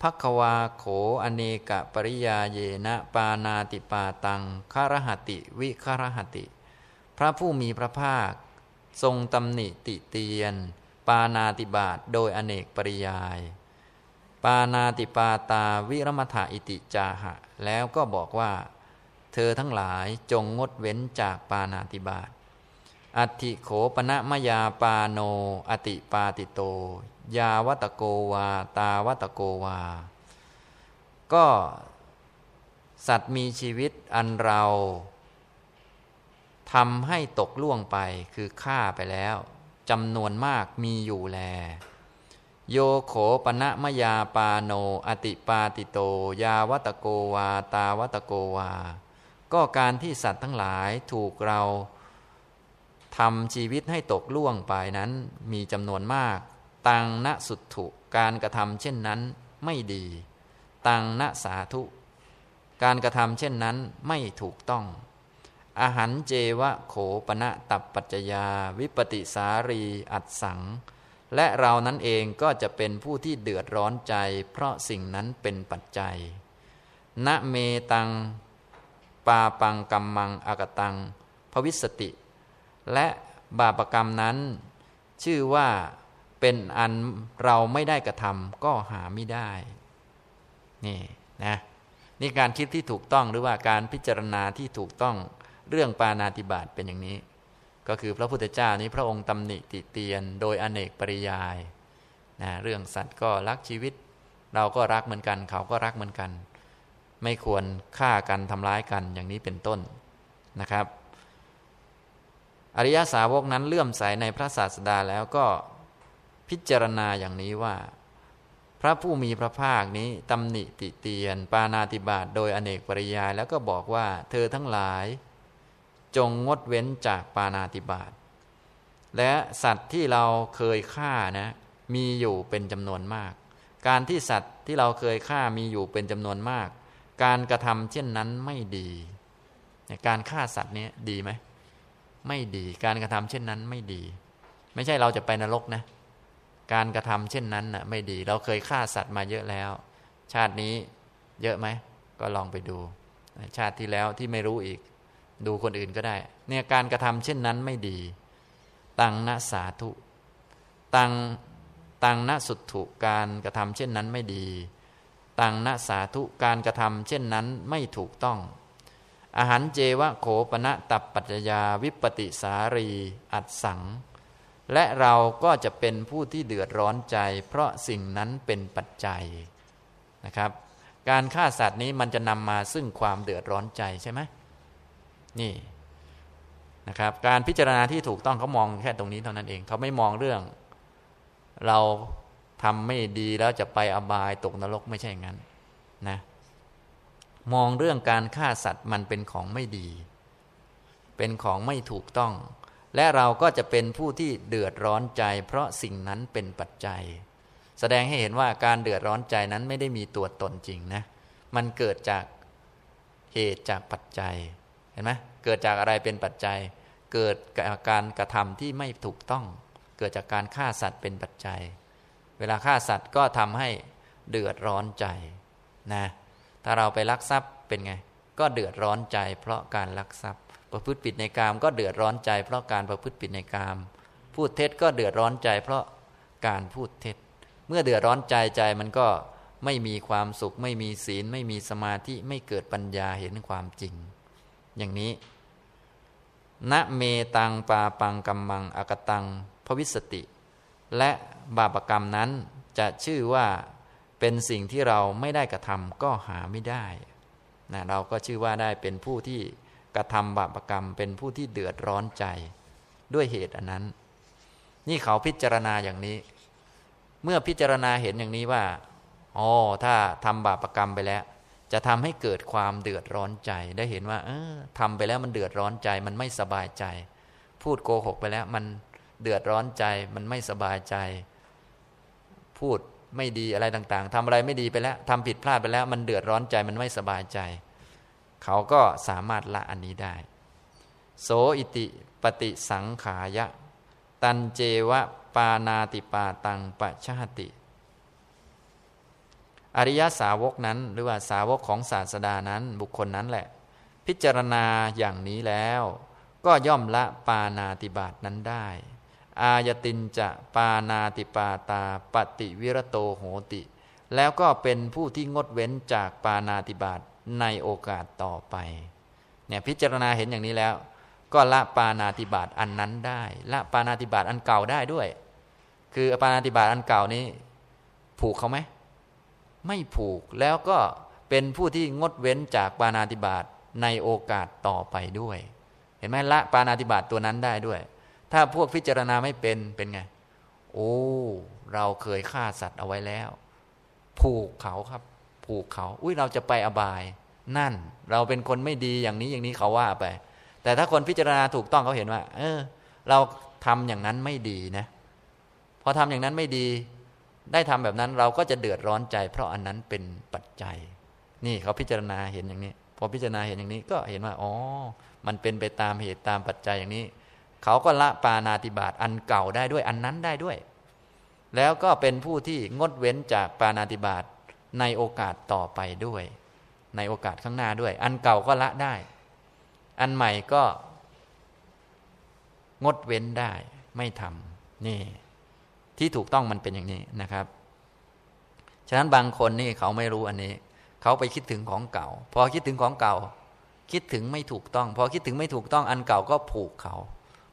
พักวาโขอเนกปริยาเยนะปานาติปาตังคารหติวิคารหติ พระผู้มีพระภาค ทรงตำหนิติเตียน ปานาติบาตโดยอเนกปริยาย ปานาติปาตาวิรมถาอิติจาหะ แล้วก็บอกว่า เธอทั้งหลายจงงดเว้นจากปานาติบาต อัติโขปณะมยาปาโน อติปาติโต ยาวัตโกวา ตาวัตโกวา ก็สัตว์มีชีวิตอันเราทำให้ตกล่วงไปคือฆ่าไปแล้วจำนวนมากมีอยู่แล โยโขปณะมยาปาโน อติปาติโต ยาวัตโกวา ตาวัตโกวา ก็การที่สัตว์ทั้งหลายถูกเรา ทำชีวิตให้ตกล่วงไปนั้นมีจำนวนมาก ตังณสุดถุการกระทำเช่นนั้นไม่ดี ตังณสาธุ การกระทำเช่นนั้นไม่ถูกต้อง อาหารเจวะโขปณะตับปัจจยา วิปติสารีอัดสัง และเรานั้นเองก็จะเป็นผู้ที่เดือดร้อนใจ เพราะสิ่งนั้นเป็นปัจจัย ณเมตัง ปาปังกัมมังอากตัง ภวิสติ และบาปกรรมนั้น ชื่อว่าเป็นอันเราไม่ได้กระทำก็หาไม่ได้ นี่นะนี่การคิดที่ถูกต้องหรือว่าการพิจารณาที่ถูกต้องเรื่องปานาติบาตเป็นอย่างนี้ ก็คือพระพุทธเจ้านี้พระองค์ตำหนิติเตียน โดยอเนกปริยายนะเรื่องสัตว์ก็รักชีวิต เราก็รักเหมือนกัน เขาก็รักเหมือนกัน ไม่ควรฆ่ากันทำร้ายกันอย่างนี้เป็นต้นนะครับ อริยสาวกนั้นเลื่อมใสในพระศาสดาแล้วก็พิจารณาอย่างนี้ว่า พระผู้มีพระภาคนี้ตำหนิติเตียน ปานาติบาตโดยอเนกปริยาย แล้วก็บอกว่าเธอทั้งหลาย จงงดเว้นจากปานาติบาตและสัตว์ที่เราเคยฆ่านะมีอยู่เป็นจำนวนมาก การที่สัตว์ที่เราเคยฆ่ามีอยู่เป็นจำนวนมาก การกระทำเช่นนั้นไม่ดี การฆ่าสัตว์นี้ดีไหม ไม่ดี การกระทำเช่นนั้นไม่ดี ไม่ใช่เราจะไปนรกนะ การกระทำเช่นนั้นนะ่ะไม่ดี เราเคยฆ่าสัตว์มาเยอะแล้ว ชาตินี้เยอะไหม ก็ลองไปดู ชาติที่แล้วที่ไม่รู้อีก ดูคนอื่นก็ได้ เนี่ยการกระทำเช่นนั้นไม่ดี ตังนสาธุ ตังตังนสุดถุการกระทำเช่นนั้นไม่ดี ตังนสาธุการกระทำเช่นนั้นไม่ถูกต้อง อาหารเจวะโขปณะตับปัจจยาวิปติสารี อัดสัง และเราก็จะเป็นผู้ที่เดือดร้อนใจ เพราะสิ่งนั้นเป็นปัจจัยนะครับ การฆ่าสัตว์นี้มันจะนำมาซึ่งความเดือดร้อนใจใช่ไหมนี่นะครับ การพิจารณาที่ถูกต้องเขามองแค่ตรงนี้เท่านั้นเอง เขาไม่มองเรื่อง เราทำไม่ดีแล้วจะไปอบายตกนรกไม่ใช่งั้นนะ มองเรื่องการฆ่าสัตว์มันเป็นของไม่ดี เป็นของไม่ถูกต้อง และเราก็จะเป็นผู้ที่เดือดร้อนใจ เพราะสิ่งนั้นเป็นปัจจัย แสดงให้เห็นว่าการเดือดร้อนใจนั้นไม่ได้มีตัวตนจริงนะ มันเกิดจากเหตุจากปัจจัย เห็นไหมเกิดจากอะไรเป็นปัจจัย เกิดจากการกระทำที่ไม่ถูกต้อง เกิดจากการฆ่าสัตว์เป็นปัจจัย เวลาฆ่าสัตว์ก็ทำให้เดือดร้อนใจนะ ถ้าเราไปลักทรัพย์เป็นไง ก็เดือดร้อนใจ เพราะการลักทรัพย์ ประพฤติผิดในกามก็เดือดร้อนใจ เพราะการประพฤติผิดในกาม พูดเท็จก็เดือดร้อนใจ เพราะการพูดเท็จ เมื่อเดือดร้อนใจใจมันก็ไม่มีความสุข ไม่มีศีล ไม่มีสมาธิไม่เกิดปัญญาเห็นความจริง อย่างนี้ณเมตังปาปังกัมมัง อกตังพวิสติ และบาปกรรมนั้นจะชื่อว่า เป็นสิ่งที่เราไม่ได้กระทำก็หาไม่ได้นะเราก็ชื่อว่าได้เป็นผู้ที่กระทำบาปกรรม เป็นผู้ที่เดือดร้อนใจ ด้วยเหตุอันนั้น นี่เขาพิจารณาอย่างนี้ เมื่อพิจารณาเห็นอย่างนี้ว่าอ๋อถ้าทำบาปกรรมไปแล้ว จะทำให้เกิดความเดือดร้อนใจ ได้เห็นว่า เออทำไปแล้วมันเดือดร้อนใจ มันไม่สบายใจ พูดโกหกไปแล้ว มันเดือดร้อนใจ มันไม่สบายใจ พูด ไม่ดีอะไรต่างๆทำอะไรไม่ดีไปแล้วทำผิดพลาดไปแล้ว มันเดือดร้อนใจมันไม่สบายใจ เขาก็สามารถละอันนี้ได้ โสอิติปฏิสังขายะ ตันเจวะปานาติปาตังปะชาติ อริยสาวกนั้น หรือว่าสาวกของศาสดานั้นบุคคลนั้นแหละ พิจารณาอย่างนี้แล้ว ก็ย่อมละปานาติบาตนั้นได้ อายตินจะปานาติปาตาปฏิวิรโตโหติ แล้วก็เป็นผู้ที่งดเว้นจากปานาติบาตในโอกาสต่อไปเนี่ยพิจารณาเห็นอย่างนี้แล้ว ก็ละปานาติบาตอันนั้นได้ ละปานาติบาตอันเก่าได้ด้วย คือปานาติบาตอันเก่านี้ ผูกเขาไหมไม่ผูกแล้วก็เป็นผู้ที่งดเว้นจากปานาติบาตในโอกาสต่อไปด้วย เห็นไหมละปานาติบาตตัวนั้นได้ด้วย ถ้าพวกพิจารณาไม่เป็นเป็นไง โอ้ เราเคยฆ่าสัตว์เอาไว้แล้ว ผูกเขาครับ ผูกเขา อุ้ยเราจะไปอบาย นั่น เราเป็นคนไม่ดีอย่างนี้อย่างนี้เขาว่าไป แต่ถ้าคนพิจารณาถูกต้องเขาเห็นว่า เออ เราทำอย่างนั้นไม่ดีนะ พอทำอย่างนั้นไม่ดี ได้ทำแบบนั้นเราก็จะเดือดร้อนใจ เพราะอันนั้นเป็นปัจจัย นี่เขาพิจารณาเห็นอย่างนี้ พอพิจารณาเห็นอย่างนี้ก็เห็นว่า อ๋อ มันเป็นไปตามเหตุตามปัจจัยอย่างนี้ เขาก็ละปานาติบาตอันเก่าได้ด้วยอันนั้นได้ด้วย แล้วก็เป็นผู้ที่งดเว้นจากปานาติบาตในโอกาสต่อไปด้วย ในโอกาสข้างหน้าด้วย อันเก่าก็ละได้ อันใหม่ก็ งดเว้นได้ไม่ทำนี่ ที่ถูกต้องมันเป็นอย่างนี้นะครับ ฉะนั้นบางคนนี่เขาไม่รู้อันนี้ เขาไปคิดถึงของเก่า พอคิดถึงของเก่า คิดถึงไม่ถูกต้อง พอคิดถึงไม่ถูกต้องอันเก่าก็ผูกเขา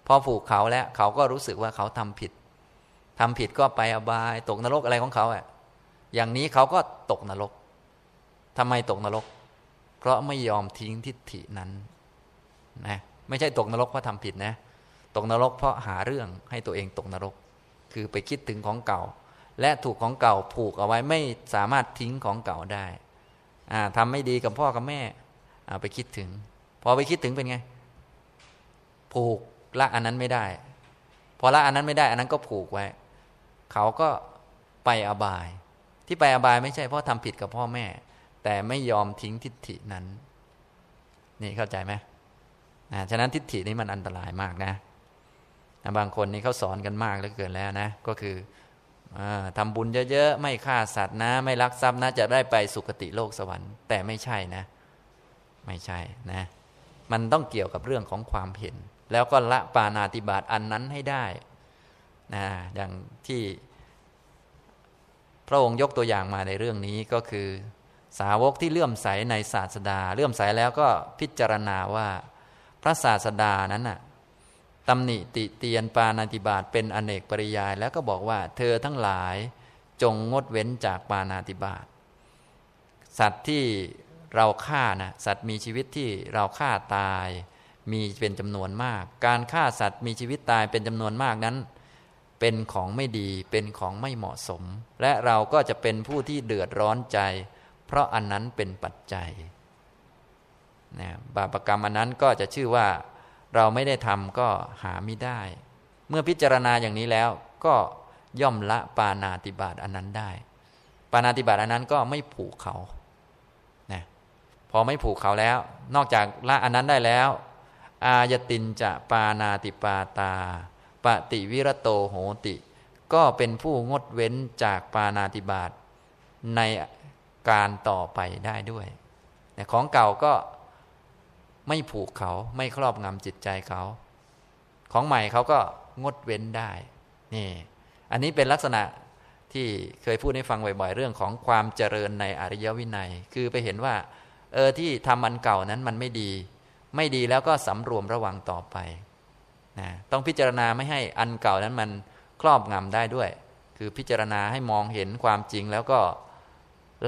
พอผูกเขาแล้ว เขาก็รู้สึกว่าเขาทำผิดทำผิดก็ไปอบาย ตกนรกอะไรของเขาอะอย่างนี้เขาก็ตกนรกทำไมตกนรก เพราะไม่ยอมทิ้งทิฏฐินั้นนะไม่ใช่ตกนรกเพราะทำผิดนะ ตกนรกเพราะหาเรื่องให้ตัวเองตกนรก คือไปคิดถึงของเก่า และถูกของเก่าผูกเอาไว้ไม่สามารถทิ้งของเก่าได้อ่าทำไม่ดีกับพ่อกับแม่อ่าไปคิดถึง พอไปคิดถึงเป็นไง ผูก ละอันนั้นไม่ได้ พอละอันนั้นไม่ได้ อันนั้นก็ผูกไว้ เขาก็ไปอบาย ที่ไปอบายไม่ใช่เพราะทำผิดกับพ่อแม่ แต่ไม่ยอมทิ้งทิฏฐินั้น นี่เข้าใจไหมนะฉะนั้นทิฏฐินี้มันอันตรายมากนะนะบางคนนี่เขาสอนกันมากเหลือเกินแล้วนะ ก็คืออทำบุญเยอะๆ ไม่ฆ่าสัตว์นะ ไม่ลักทรัพย์นะ จะได้ไปสุคติโลกสวรรค์ แต่ไม่ใช่นะ ไม่ใช่นะ มันต้องเกี่ยวกับเรื่องของความเห็น แล้วก็ละปานาติบาตอันนั้นให้ได้นะอย่างที่พระองค์ยกตัวอย่างมาในเรื่องนี้ก็คือ สาวกที่เลื่อมใสในศาสดา เลื่อมใสแล้วก็พิจารณาว่า พระศาสดานั้นน่ะตำหนิติเตียนปานาติบาตเป็นอเนกปริยาย แล้วก็บอกว่า เธอทั้งหลายจงงดเว้นจากปานาติบาตสัตว์ที่เราฆ่านะสัตว์มีชีวิตที่เราฆ่าตาย มีเป็นจำนวนมาก การฆ่าสัตว์มีชีวิตตายเป็นจำนวนมากนั้น เป็นของไม่ดีเป็นของไม่เหมาะสม และเราก็จะเป็นผู้ที่เดือดร้อนใจ เพราะอันนั้นเป็นปัจจัยนะบาปกรรมอันนั้นก็จะชื่อว่าเราไม่ได้ทำก็หาไม่ได้ เมื่อพิจารณาอย่างนี้แล้วก็ย่อมละปานาติบาตอันนั้นได้ ปานาติบาตอันนั้นก็ไม่ผูกเขานะพอไม่ผูกเขาแล้ว นอกจากละอันนั้นได้แล้ว อายตินจะปานาติปาตา ปฏิวิรโตโหติ ก็เป็นผู้งดเว้นจากปานาติบาตในการต่อไปได้ด้วยของเก่าก็ไม่ผูกเขาไม่ครอบงำจิตใจเขา ของใหม่เขาก็งดเว้นได้ นี่ อันนี้เป็นลักษณะที่เคยพูดให้ฟังบ่อยๆ เรื่องของความเจริญในอริยวินัย คือไปเห็นว่า เออที่ทำอันเก่านั้นมันไม่ดี ไม่ดีแล้วก็สำรวมระวังต่อไปนะต้องพิจารณาไม่ให้อันเก่านั้นมันครอบงำได้ด้วย คือพิจารณาให้มองเห็นความจริงแล้วก็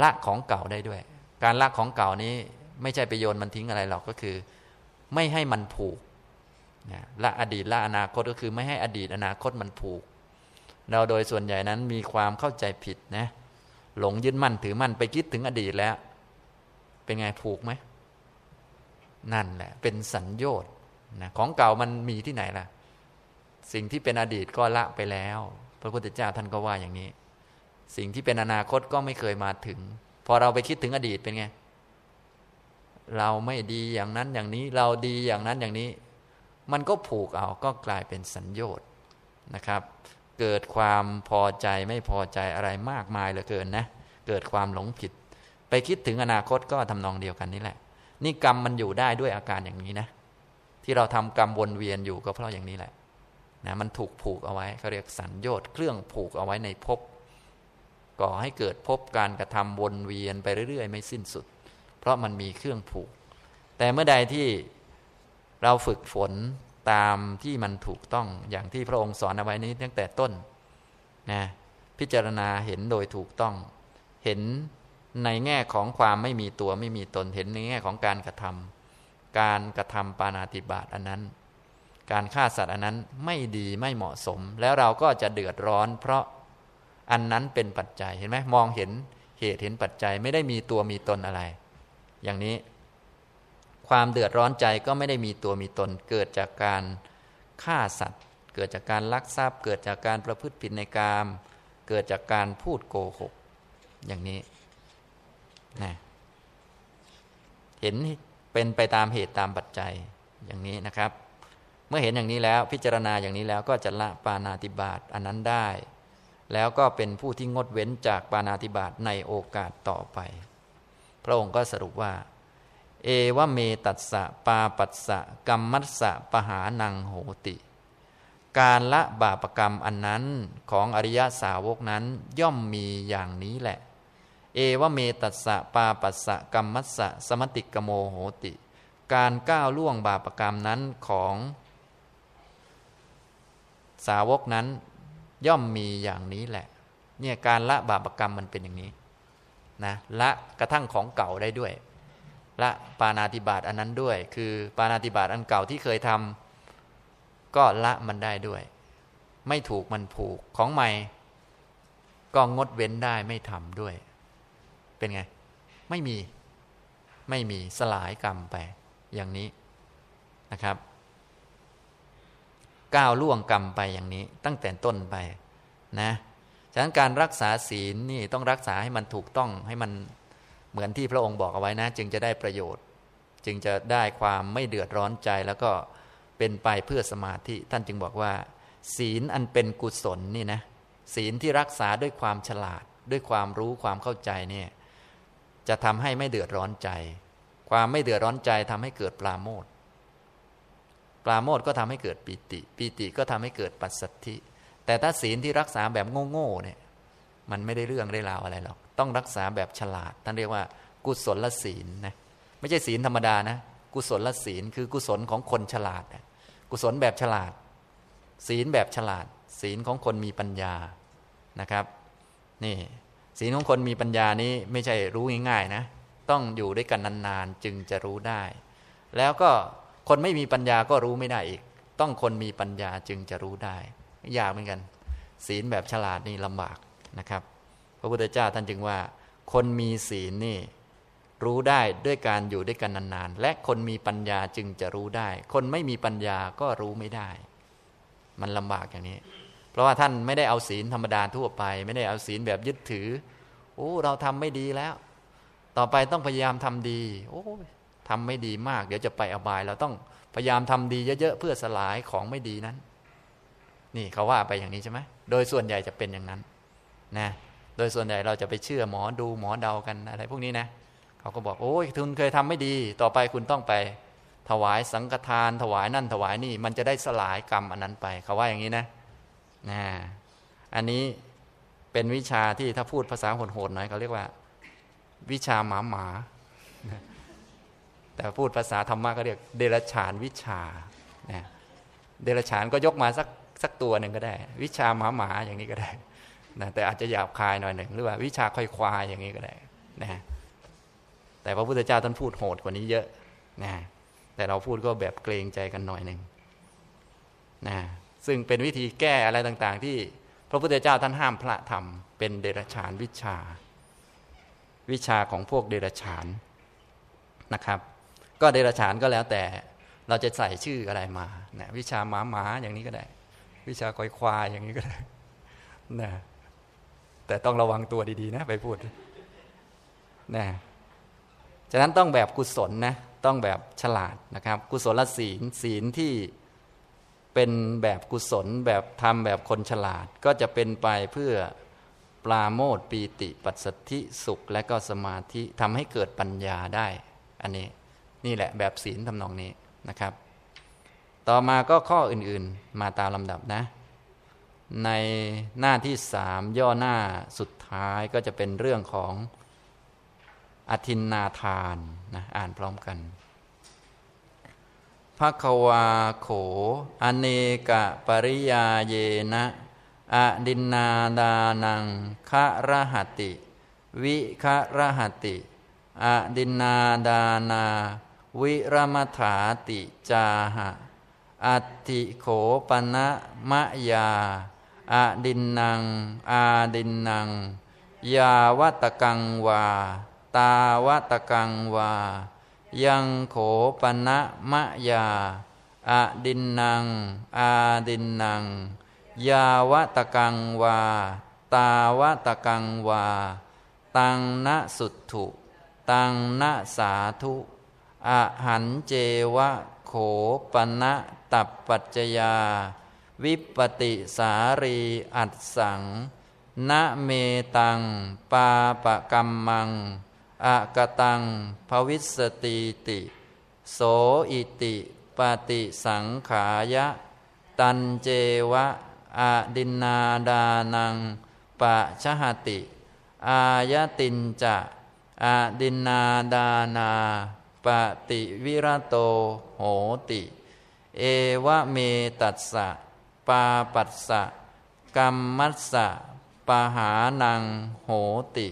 ละของเก่าได้ด้วย การละของเก่านี้ไม่ใช่ไปโยนมันทิ้งอะไรหรอกก็คือ ไม่ให้มันผูกนะละอดีตละอนาคตก็คือไม่ให้อดีตอนาคตมันผูก เราโดยส่วนใหญ่นั้นมีความเข้าใจผิดนะหลงยึดมั่นถือมั่นไปคิดถึงอดีตแล้ว เป็นไงผูกไหม นั่นแหละ เป็นสัญญอดนะของเก่ามันมีที่ไหนล่ะ สิ่งที่เป็นอดีตก็ละไปแล้ว พระพุทธเจ้าท่านก็ว่าอย่างนี้ สิ่งที่เป็นอนาคตก็ไม่เคยมาถึง พอเราไปคิดถึงอดีตเป็นไง เราไม่ดีอย่างนั้นอย่างนี้ เราดีอย่างนั้นอย่างนี้ มันก็ผูกเอาก็กลายเป็นสัญญอดนะครับ เกิดความพอใจไม่พอใจอะไรมากมายเหลือเกินนะ เกิดความหลงผิด ไปคิดถึงอนาคตก็ทำนองเดียวกันนี่แหละ นี่กรรมมันอยู่ได้ด้วยอาการอย่างนี้นะ ที่เราทำกรรมวนเวียนอยู่ก็เพราะอย่างนี้แหละนะมันถูกผูกเอาไว้เขาเรียกสัญญอดเครื่องผูกเอาไว้ในภพก่อให้เกิดภพการกระทำวนเวียนไปเรื่อย ๆ ไม่สิ้นสุด เพราะมันมีเครื่องผูก แต่เมื่อใดที่เราฝึกฝนตามที่มันถูกต้องอย่างที่พระองค์สอนเอาไว้นี้ตั้งแต่ต้นนะพิจารณาเห็นโดยถูกต้อง เห็น ในแง่ของความไม่มีตัวไม่มีตนเห็นในแง่ของการกระทำการกระทำปานาติบาตอันนั้น การฆ่าสัตว์อันนั้นไม่ดีไม่เหมาะสม แล้วเราก็จะเดือดร้อน เพราะอันนั้นเป็นปัจจัยเห็นไหมมองเห็นเหตุเห็นปัจจัยไม่ได้มีตัวมีตนอะไร อย่างนี้ ความเดือดร้อนใจก็ไม่ได้มีตัวมีตน เกิดจากการฆ่าสัตว์ เกิดจากการลักทรัพย์ เกิดจากการประพฤติผิดในกาม เกิดจากการพูดโกหก อย่างนี้ นะเห็นเป็นไปตามเหตุตามปัจจัยอย่างนี้นะครับ เมื่อเห็นอย่างนี้แล้วพิจารณาอย่างนี้แล้วก็จะละปานาติบาตอันนั้นได้ แล้วก็เป็นผู้ที่งดเว้นจากปานาติบาตในโอกาสต่อไป พระองค์ก็สรุปว่า เอวเมตัสสะปาปัสสะกรรมัสสะปหานังโหติ การละบาปกรรมอันนั้นของอริยสาวกนั้นย่อมมีอย่างนี้แหละ เอวเมตัสสะปาปัสสะกรรมัสสะสมติกโมโหติ การก้าวล่วงบาปกรรมนั้นของสาวกนั้นย่อมมีอย่างนี้แหละ เนี่ยการละบาปกรรมมันเป็นอย่างนี้นะละกระทั่งของเก่าได้ด้วย ละปานาติบาตอันนั้นด้วย คือปานาติบาตอันเก่าที่เคยทำก็ละมันได้ด้วย ไม่ถูกมันผูกของใหม่ ก็งดเว้นได้ไม่ทำด้วย เป็นไง ไม่มีไม่มีสลายกรรมไปอย่างนี้นะครับ ก้าวล่วงกรรมไปอย่างนี้ ตั้งแต่ต้นไปนะฉะนั้นการรักษาศีลนี่ต้องรักษาให้มันถูกต้องให้มันเหมือนที่พระองค์บอกเอาไว้นะ จึงจะได้ประโยชน์ จึงจะได้ความไม่เดือดร้อนใจแล้วก็เป็นไปเพื่อสมาธิท่านจึงบอกว่า ศีลอันเป็นกุศลนี่นะศีลที่รักษาด้วยความฉลาด ด้วยความรู้ความเข้าใจเนี่ย จะทำให้ไม่เดือดร้อนใจ ความไม่เดือดร้อนใจทำให้เกิดปราโมทปราโมทก็ทำให้เกิดปีติ ปีติก็ทำให้เกิดปัสสัทธิ แต่ถ้าศีลที่รักษาแบบโง่ๆเนี่ยมันไม่ได้เรื่องได้ราวอะไรหรอก ต้องรักษาแบบฉลาด ท่านเรียกว่า กุศลศีลนะ ไม่ใช่ศีลธรรมดานะ กุศลศีลคือกุศลของคนฉลาด กุศลแบบฉลาด ศีลแบบฉลาด ศีลของคนมีปัญญา นะครับ นี่ ศีลของคนมีปัญญานี้ไม่ใช่รู้ง่ายๆนะ ต้องอยู่ด้วยกันนานๆจึงจะรู้ได้ แล้วก็คนไม่มีปัญญาก็รู้ไม่ได้อีก ต้องคนมีปัญญาจึงจะรู้ได้ ยากเหมือนกัน ศีลแบบฉลาดนี่ลำบากนะครับ พระพุทธเจ้าท่านจึงว่า คนมีศีลนี่รู้ได้ด้วยการอยู่ด้วยกันนานๆ และคนมีปัญญาจึงจะรู้ได้ คนไม่มีปัญญาก็รู้ไม่ได้ มันลำบากอย่างนี้ ราะว่าท่านไม่ได้เอาศีลธรรมดาทั่วไป ไม่ได้เอาศีลแบบยึดถือโอ้เราทำไม่ดีแล้ว ต่อไปต้องพยายามทำดี โอ้ทำไม่ดีมาก เดี๋ยวจะไปอบาย เราต้องพยายามทำดีเยอะๆเพื่อสลายของไม่ดีนั้น นี่เขาว่าไปอย่างนี้ใช่ไหมโดยส่วนใหญ่จะเป็นอย่างนั้นนะโดยส่วนใหญ่เราจะไปเชื่อหมอดูหมอเดากันอะไรพวกนี้นะเขาก็บอกโอ้ยคุณเคยทำไม่ดี ต่อไปคุณต้องไปถวายสังฆทาน ถวายนั่นถวายนี่ มันจะได้สลายกรรมอันนั้นไป เขาว่าอย่างนี้นะ นะอันนี้เป็นวิชาที่ถ้าพูดภาษาโหดๆหน่อยเขาเรียกว่า วิชาหมาหมาแต่พูดภาษาธรรมะก็เรียกเดรัจฉานวิชานะเดรัจฉานก็ยกมาสักสักตัวหนึ่งก็ได้ วิชาหมาหมาอย่างนี้ก็ได้นะแต่อาจจะหยาบคายหน่อยหนึ่งหรือว่าวิชาค่อยควายอย่างนี้ก็ได้นะแต่พระพุทธเจ้าท่านพูดโหดกว่านี้เยอะนะแต่เราพูดก็แบบเกรงใจกันหน่อยหนึ่งนะ ซึ่งเป็นวิธีแก้อะไรต่างๆ ที่พระพุทธเจ้าท่านห้ามพระทำเป็นเดรัจฉานวิชา วิชาของพวกเดรัจฉานนะครับ ก็เดรัจฉานก็แล้วแต่เราจะใส่ชื่ออะไรมานะวิชาหมาหมาอย่างนี้ก็ได้ วิชาคอยควายอย่างนี้ก็ได้นะแต่ต้องระวังตัวดีๆนะไปพูดนะฉะนั้นต้องแบบกุศลนะต้องแบบฉลาดนะครับ กุศลศีลศีลที่ เป็นแบบกุศลแบบทำแบบคนฉลาดก็จะเป็นไปเพื่อปลาโมดปีติปัสสธิสุขและก็สมาธิทำให้เกิดปัญญาได้ อันนี้นี่แหละแบบศีลทำนองนี้นะครับ ต่อมาก็ข้ออื่นๆมาตามลำดับนะ ในหน้าที่สามย่อหน้าสุดท้ายก็จะเป็นเรื่องของอธินนาทานนะอ่านพร้อมกัน ภควาโข อเนกะปริยาเยนะอดินนาดานังคะรหัติ วิคะรหัติ อดินนาดานา วิรมถาติจาหะ อัติโขปณะมะยา อดินนัง อาดินนัง ยาวัตกังวา ตาวตกังวา ยังโขปณะมะยาอะดินนังอาดินนังยาวตกังวา ตาวตกังวา ตังนะสุถุ ตังนะสาธุอะหันเจวะโขปณะตับปัจจยา วิปติสารีอัดสัง นะเมตัง ปาปะกัมมัง อากตังภวิสติติ โสอิติปฏิสังขายะ ตันเจวะอาดินนาดานังปะชหติ อายตินจะอาดินนาดานาปฏิวิรโตโหติ เอวะเมตัสสะปาปัสสะกัมมัสสะปหานังโหติ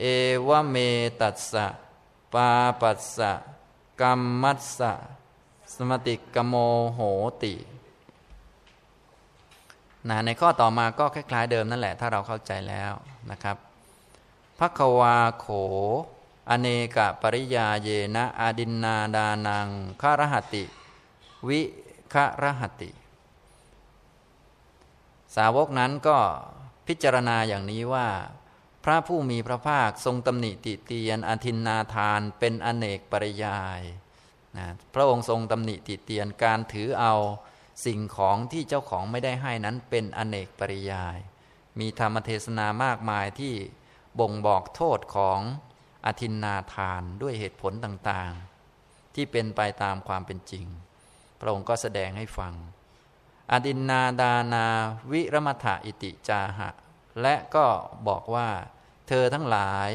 เอวเมตัสสะ ปาปัสสะกัมมัสสะ สมติกโมโหตินะในข้อต่อมาก็คล้ายๆเดิมนั่นแหละ ถ้าเราเข้าใจแล้วนะครับพักวาโข อเนกปริยาเยนะอาดินนาดานังคารหติ วิคารหติ สาวกนั้นก็พิจารณาอย่างนี้ว่า พระผู้มีพระภาคทรงตำหนิติเตียนอธินนาทานเป็นอเนกปริยายนะพระองค์ทรงตำหนิติเตียนการถือเอาสิ่งของที่เจ้าของไม่ได้ให้นั้นเป็นอเนกปริยาย มีธรรมเทศนามากมายที่บ่งบอกโทษของอธินนาทานด้วยเหตุผลต่างๆ ที่เป็นไปตามความเป็นจริง พระองค์ก็แสดงให้ฟัง อดินนาดานาวิรมถะอิติจาหะ และก็บอกว่า เธอทั้งหลาย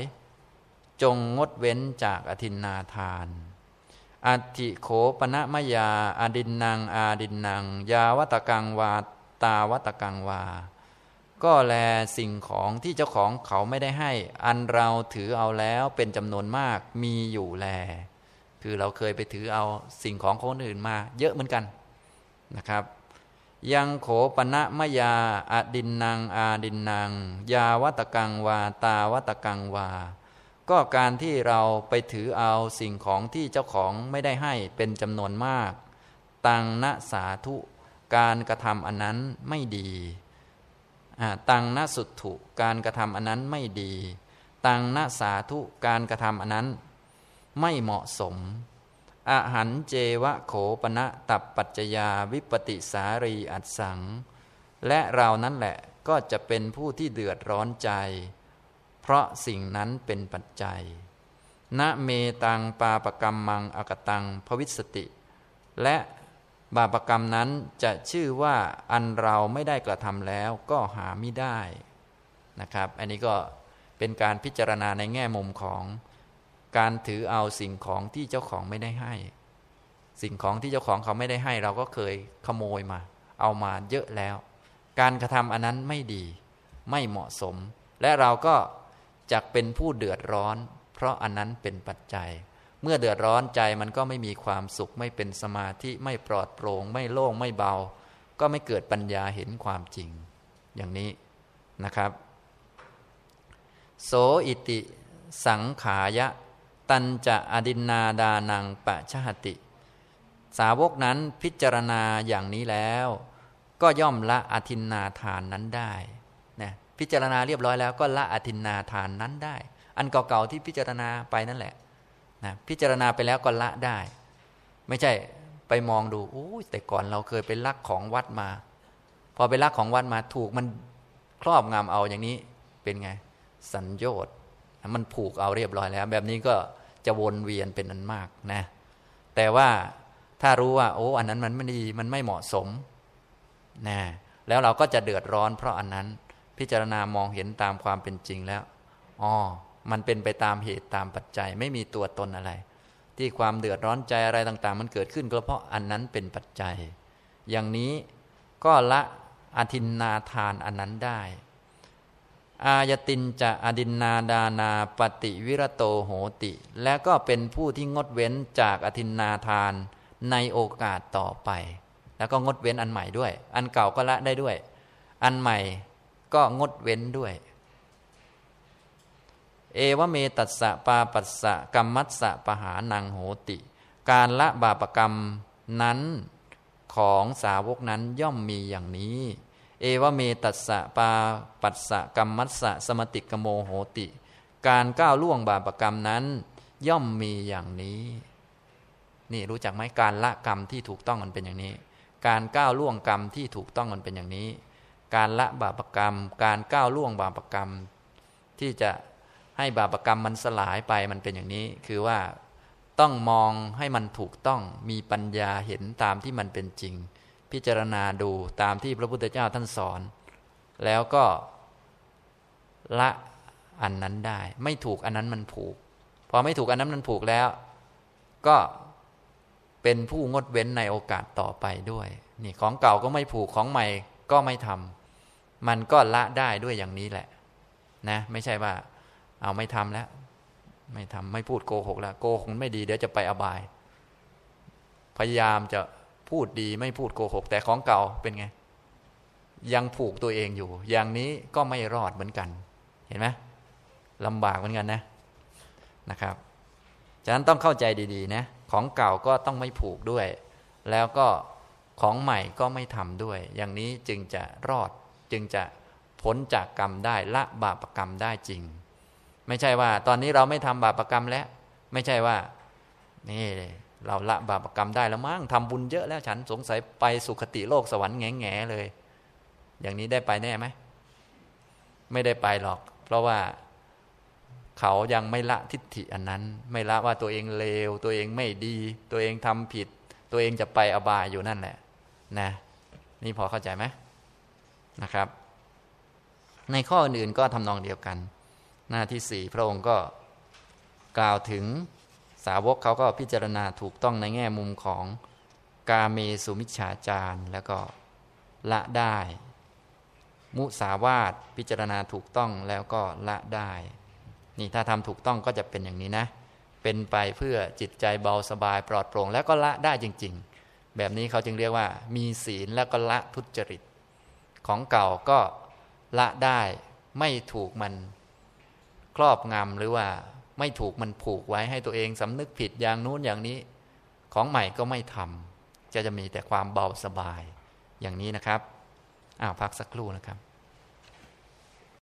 จงงดเว้นจากอธินนาทานอธิโขปณะมยาอาดินนางอาดินนางยาวัตกังวาตาวัตกังวา ก็แลสิ่งของที่เจ้าของเขาไม่ได้ให้ อันเราถือเอาแล้วเป็นจำนวนมากมีอยู่แล คือเราเคยไปถือเอาสิ่งของคนอื่นมา เยอะเหมือนกันนะครับ ยังโขปณะมยาอดินนางอาดินนางยาวัตกังวาตาวัตกังวา ก็การที่เราไปถือเอาสิ่งของที่เจ้าของไม่ได้ให้เป็นจำนวนมาก ตังนสาธุการกระทำอันนั้นไม่ดีตังนสุถุการกระทำอันนั้นไม่ดี ตังนสาธุการกระทำอันนั้น ไม่เหมาะสม อาหันเจวะโขปณะตับปัจจยาวิปติสารีอัดสัง และเรานั้นแหละก็จะเป็นผู้ที่เดือดร้อนใจ เพราะสิ่งนั้นเป็นปัจจัย ณเมตังปาปกรรมมังอกตังภวิสติ และบาปกรรมนั้นจะชื่อว่าอันเราไม่ได้กระทำแล้วก็หาไม่ได้นะครับ อันนี้ก็เป็นการพิจารณาในแง่มุมของ การถือเอาสิ่งของที่เจ้าของไม่ได้ให้ สิ่งของที่เจ้าของเขาไม่ได้ให้ เราก็เคยขโมยมา เอามาเยอะแล้ว การกระทำอันนั้นไม่ดี ไม่เหมาะสม และเราก็จะเป็นผู้เดือดร้อน เพราะอันนั้นเป็นปัจจัย เมื่อเดือดร้อนใจมันก็ไม่มีความสุข ไม่เป็นสมาธิไม่ปลอดโปร่งไม่โล่งไม่เบา ก็ไม่เกิดปัญญาเห็นความจริง อย่างนี้นะครับ โสอิติสังขายะ ตันจะอดินนาดานังปะชหติ สาวกนั้นพิจารณาอย่างนี้แล้ว ก็ย่อมละอธินนาทานนั้นได้นะพิจารณาเรียบร้อยแล้วก็ละอธินนาทานนั้นได้ อันเก่าๆที่พิจารณาไปนั่นแหละนะพิจารณาไปแล้วก็ละได้ ไม่ใช่ไปมองดูโอ้แต่ก่อนเราเคยไปลักของวัดมา พอไปลักของวัดมาถูกมันครอบงำเอาอย่างนี้เป็นไง สัญญอด มันผูกเอาเรียบร้อยแล้ว แบบนี้ก็จะวนเวียนเป็นอันมากนะ แต่ว่าถ้ารู้ว่า โอ้ อันนั้นมันไม่ดีมันไม่เหมาะสมนะแล้วเราก็จะเดือดร้อนเพราะอันนั้นพิจารณามองเห็นตามความเป็นจริงแล้วอ๋อมันเป็นไปตามเหตุตามปัจจัย ไม่มีตัวตนอะไร ที่ความเดือดร้อนใจอะไรต่างๆ มันเกิดขึ้นก็เพราะอันนั้นเป็นปัจจัย อย่างนี้ก็ละอธินนาทานอันนั้นได้ อายตินจะอดินนาดานาปฏิวิรโตโหติ และก็เป็นผู้ที่งดเว้นจากอธินนาทานในโอกาสต่อไป แล้วก็งดเว้นอันใหม่ด้วย อันเก่าก็ละได้ด้วย อันใหม่ก็งดเว้นด้วย เอวเมตัสสะปาปัสสะกรรมัสสะปหานังโหติ การละบาปกรรมนั้นของสาวกนั้นย่อมมีอย่างนี้ เอวเมตัสสะปาปัสสะกรรมัสสะสมติกโมโหติ การก้าวล่วงบาปกรรมนั้น ย่อมมีอย่างนี้ นี่รู้จักไหมการละกรรมที่ถูกต้องมันเป็นอย่างนี้ การก้าวล่วงกรรมที่ถูกต้องมันเป็นอย่างนี้ การละบาปกรรม การก้าวล่วงบาปกรรม ที่จะให้บาปกรรมมันสลายไปมันเป็นอย่างนี้ คือว่าต้องมองให้มันถูกต้องมีปัญญาเห็นตามที่มันเป็นจริง พิจารณาดูตามที่พระพุทธเจ้าท่านสอน แล้วก็ละอันนั้นได้ ไม่ถูกอันนั้นมันผูก พอไม่ถูกอันนั้นมันผูกแล้ว ก็เป็นผู้งดเว้นในโอกาสต่อไปด้วย นี่ของเก่าก็ไม่ผูกของใหม่ก็ไม่ทำมันก็ละได้ด้วยอย่างนี้แหละ นะ ไม่ใช่ว่า เอาไม่ทำแล้ว ไม่ทำไม่พูดโกหกแล้วโกหกไม่ดีเดี๋ยวจะไปอบาย พยายามจะ พูดดีไม่พูดโกหก แต่ของเก่าเป็นไง ยังผูกตัวเองอยู่ อย่างนี้ก็ไม่รอดเหมือนกัน เห็นไหมลำบากเหมือนกันนะนะครับฉะนั้นต้องเข้าใจดีๆนะของเก่าก็ต้องไม่ผูกด้วย แล้วก็ของใหม่ก็ไม่ทำด้วย อย่างนี้จึงจะรอดจึงจะพ้นจากกรรมได้ละบาปกรรมได้จริง ไม่ใช่ว่า ตอนนี้เราไม่ทำบาปกรรมแล้ว ไม่ใช่ว่า นี่ เราละบาปกรรมได้แล้วมั้งทำบุญเยอะแล้วฉันสงสัยไปสุคติโลกสวรรค์แง่แง่เลย อย่างนี้ได้ไปแน่ไหมไม่ได้ไปหรอก เพราะว่าเขายังไม่ละทิฏฐิอันนั้น ไม่ละว่าตัวเองเลว ตัวเองไม่ดี ตัวเองทำผิด ตัวเองจะไปอบายอยู่นั่นแหละ นะ นี่พอเข้าใจไหมนะครับ ในข้ออื่นก็ทำนองเดียวกัน หน้าที่สี่พระองค์ก็กล่าวถึง สาวกเขาก็พิจารณาถูกต้องในแง่มุมของกาเมสุมิชฌาจารแล้วก็ละได้ มุสาวาตพิจารณาถูกต้องแล้วก็ละได้ นี่ถ้าทำถูกต้องก็จะเป็นอย่างนี้นะ เป็นไปเพื่อจิตใจเบาสบายปลอดโปร่ง แล้วก็ละได้จริง ๆ แบบนี้เขาจึงเรียกว่า มีศีลแล้วก็ละทุจริต ของเก่าก็ละได้ไม่ถูกมันครอบงำหรือว่า ไม่ถูกมันผูกไว้ให้ตัวเองสำนึกผิดอย่างนู้นอย่างนี้ ของใหม่ก็ไม่ทำจะจะมีแต่ความเบาสบายอย่างนี้นะครับอ้าวพักสักครู่นะครับ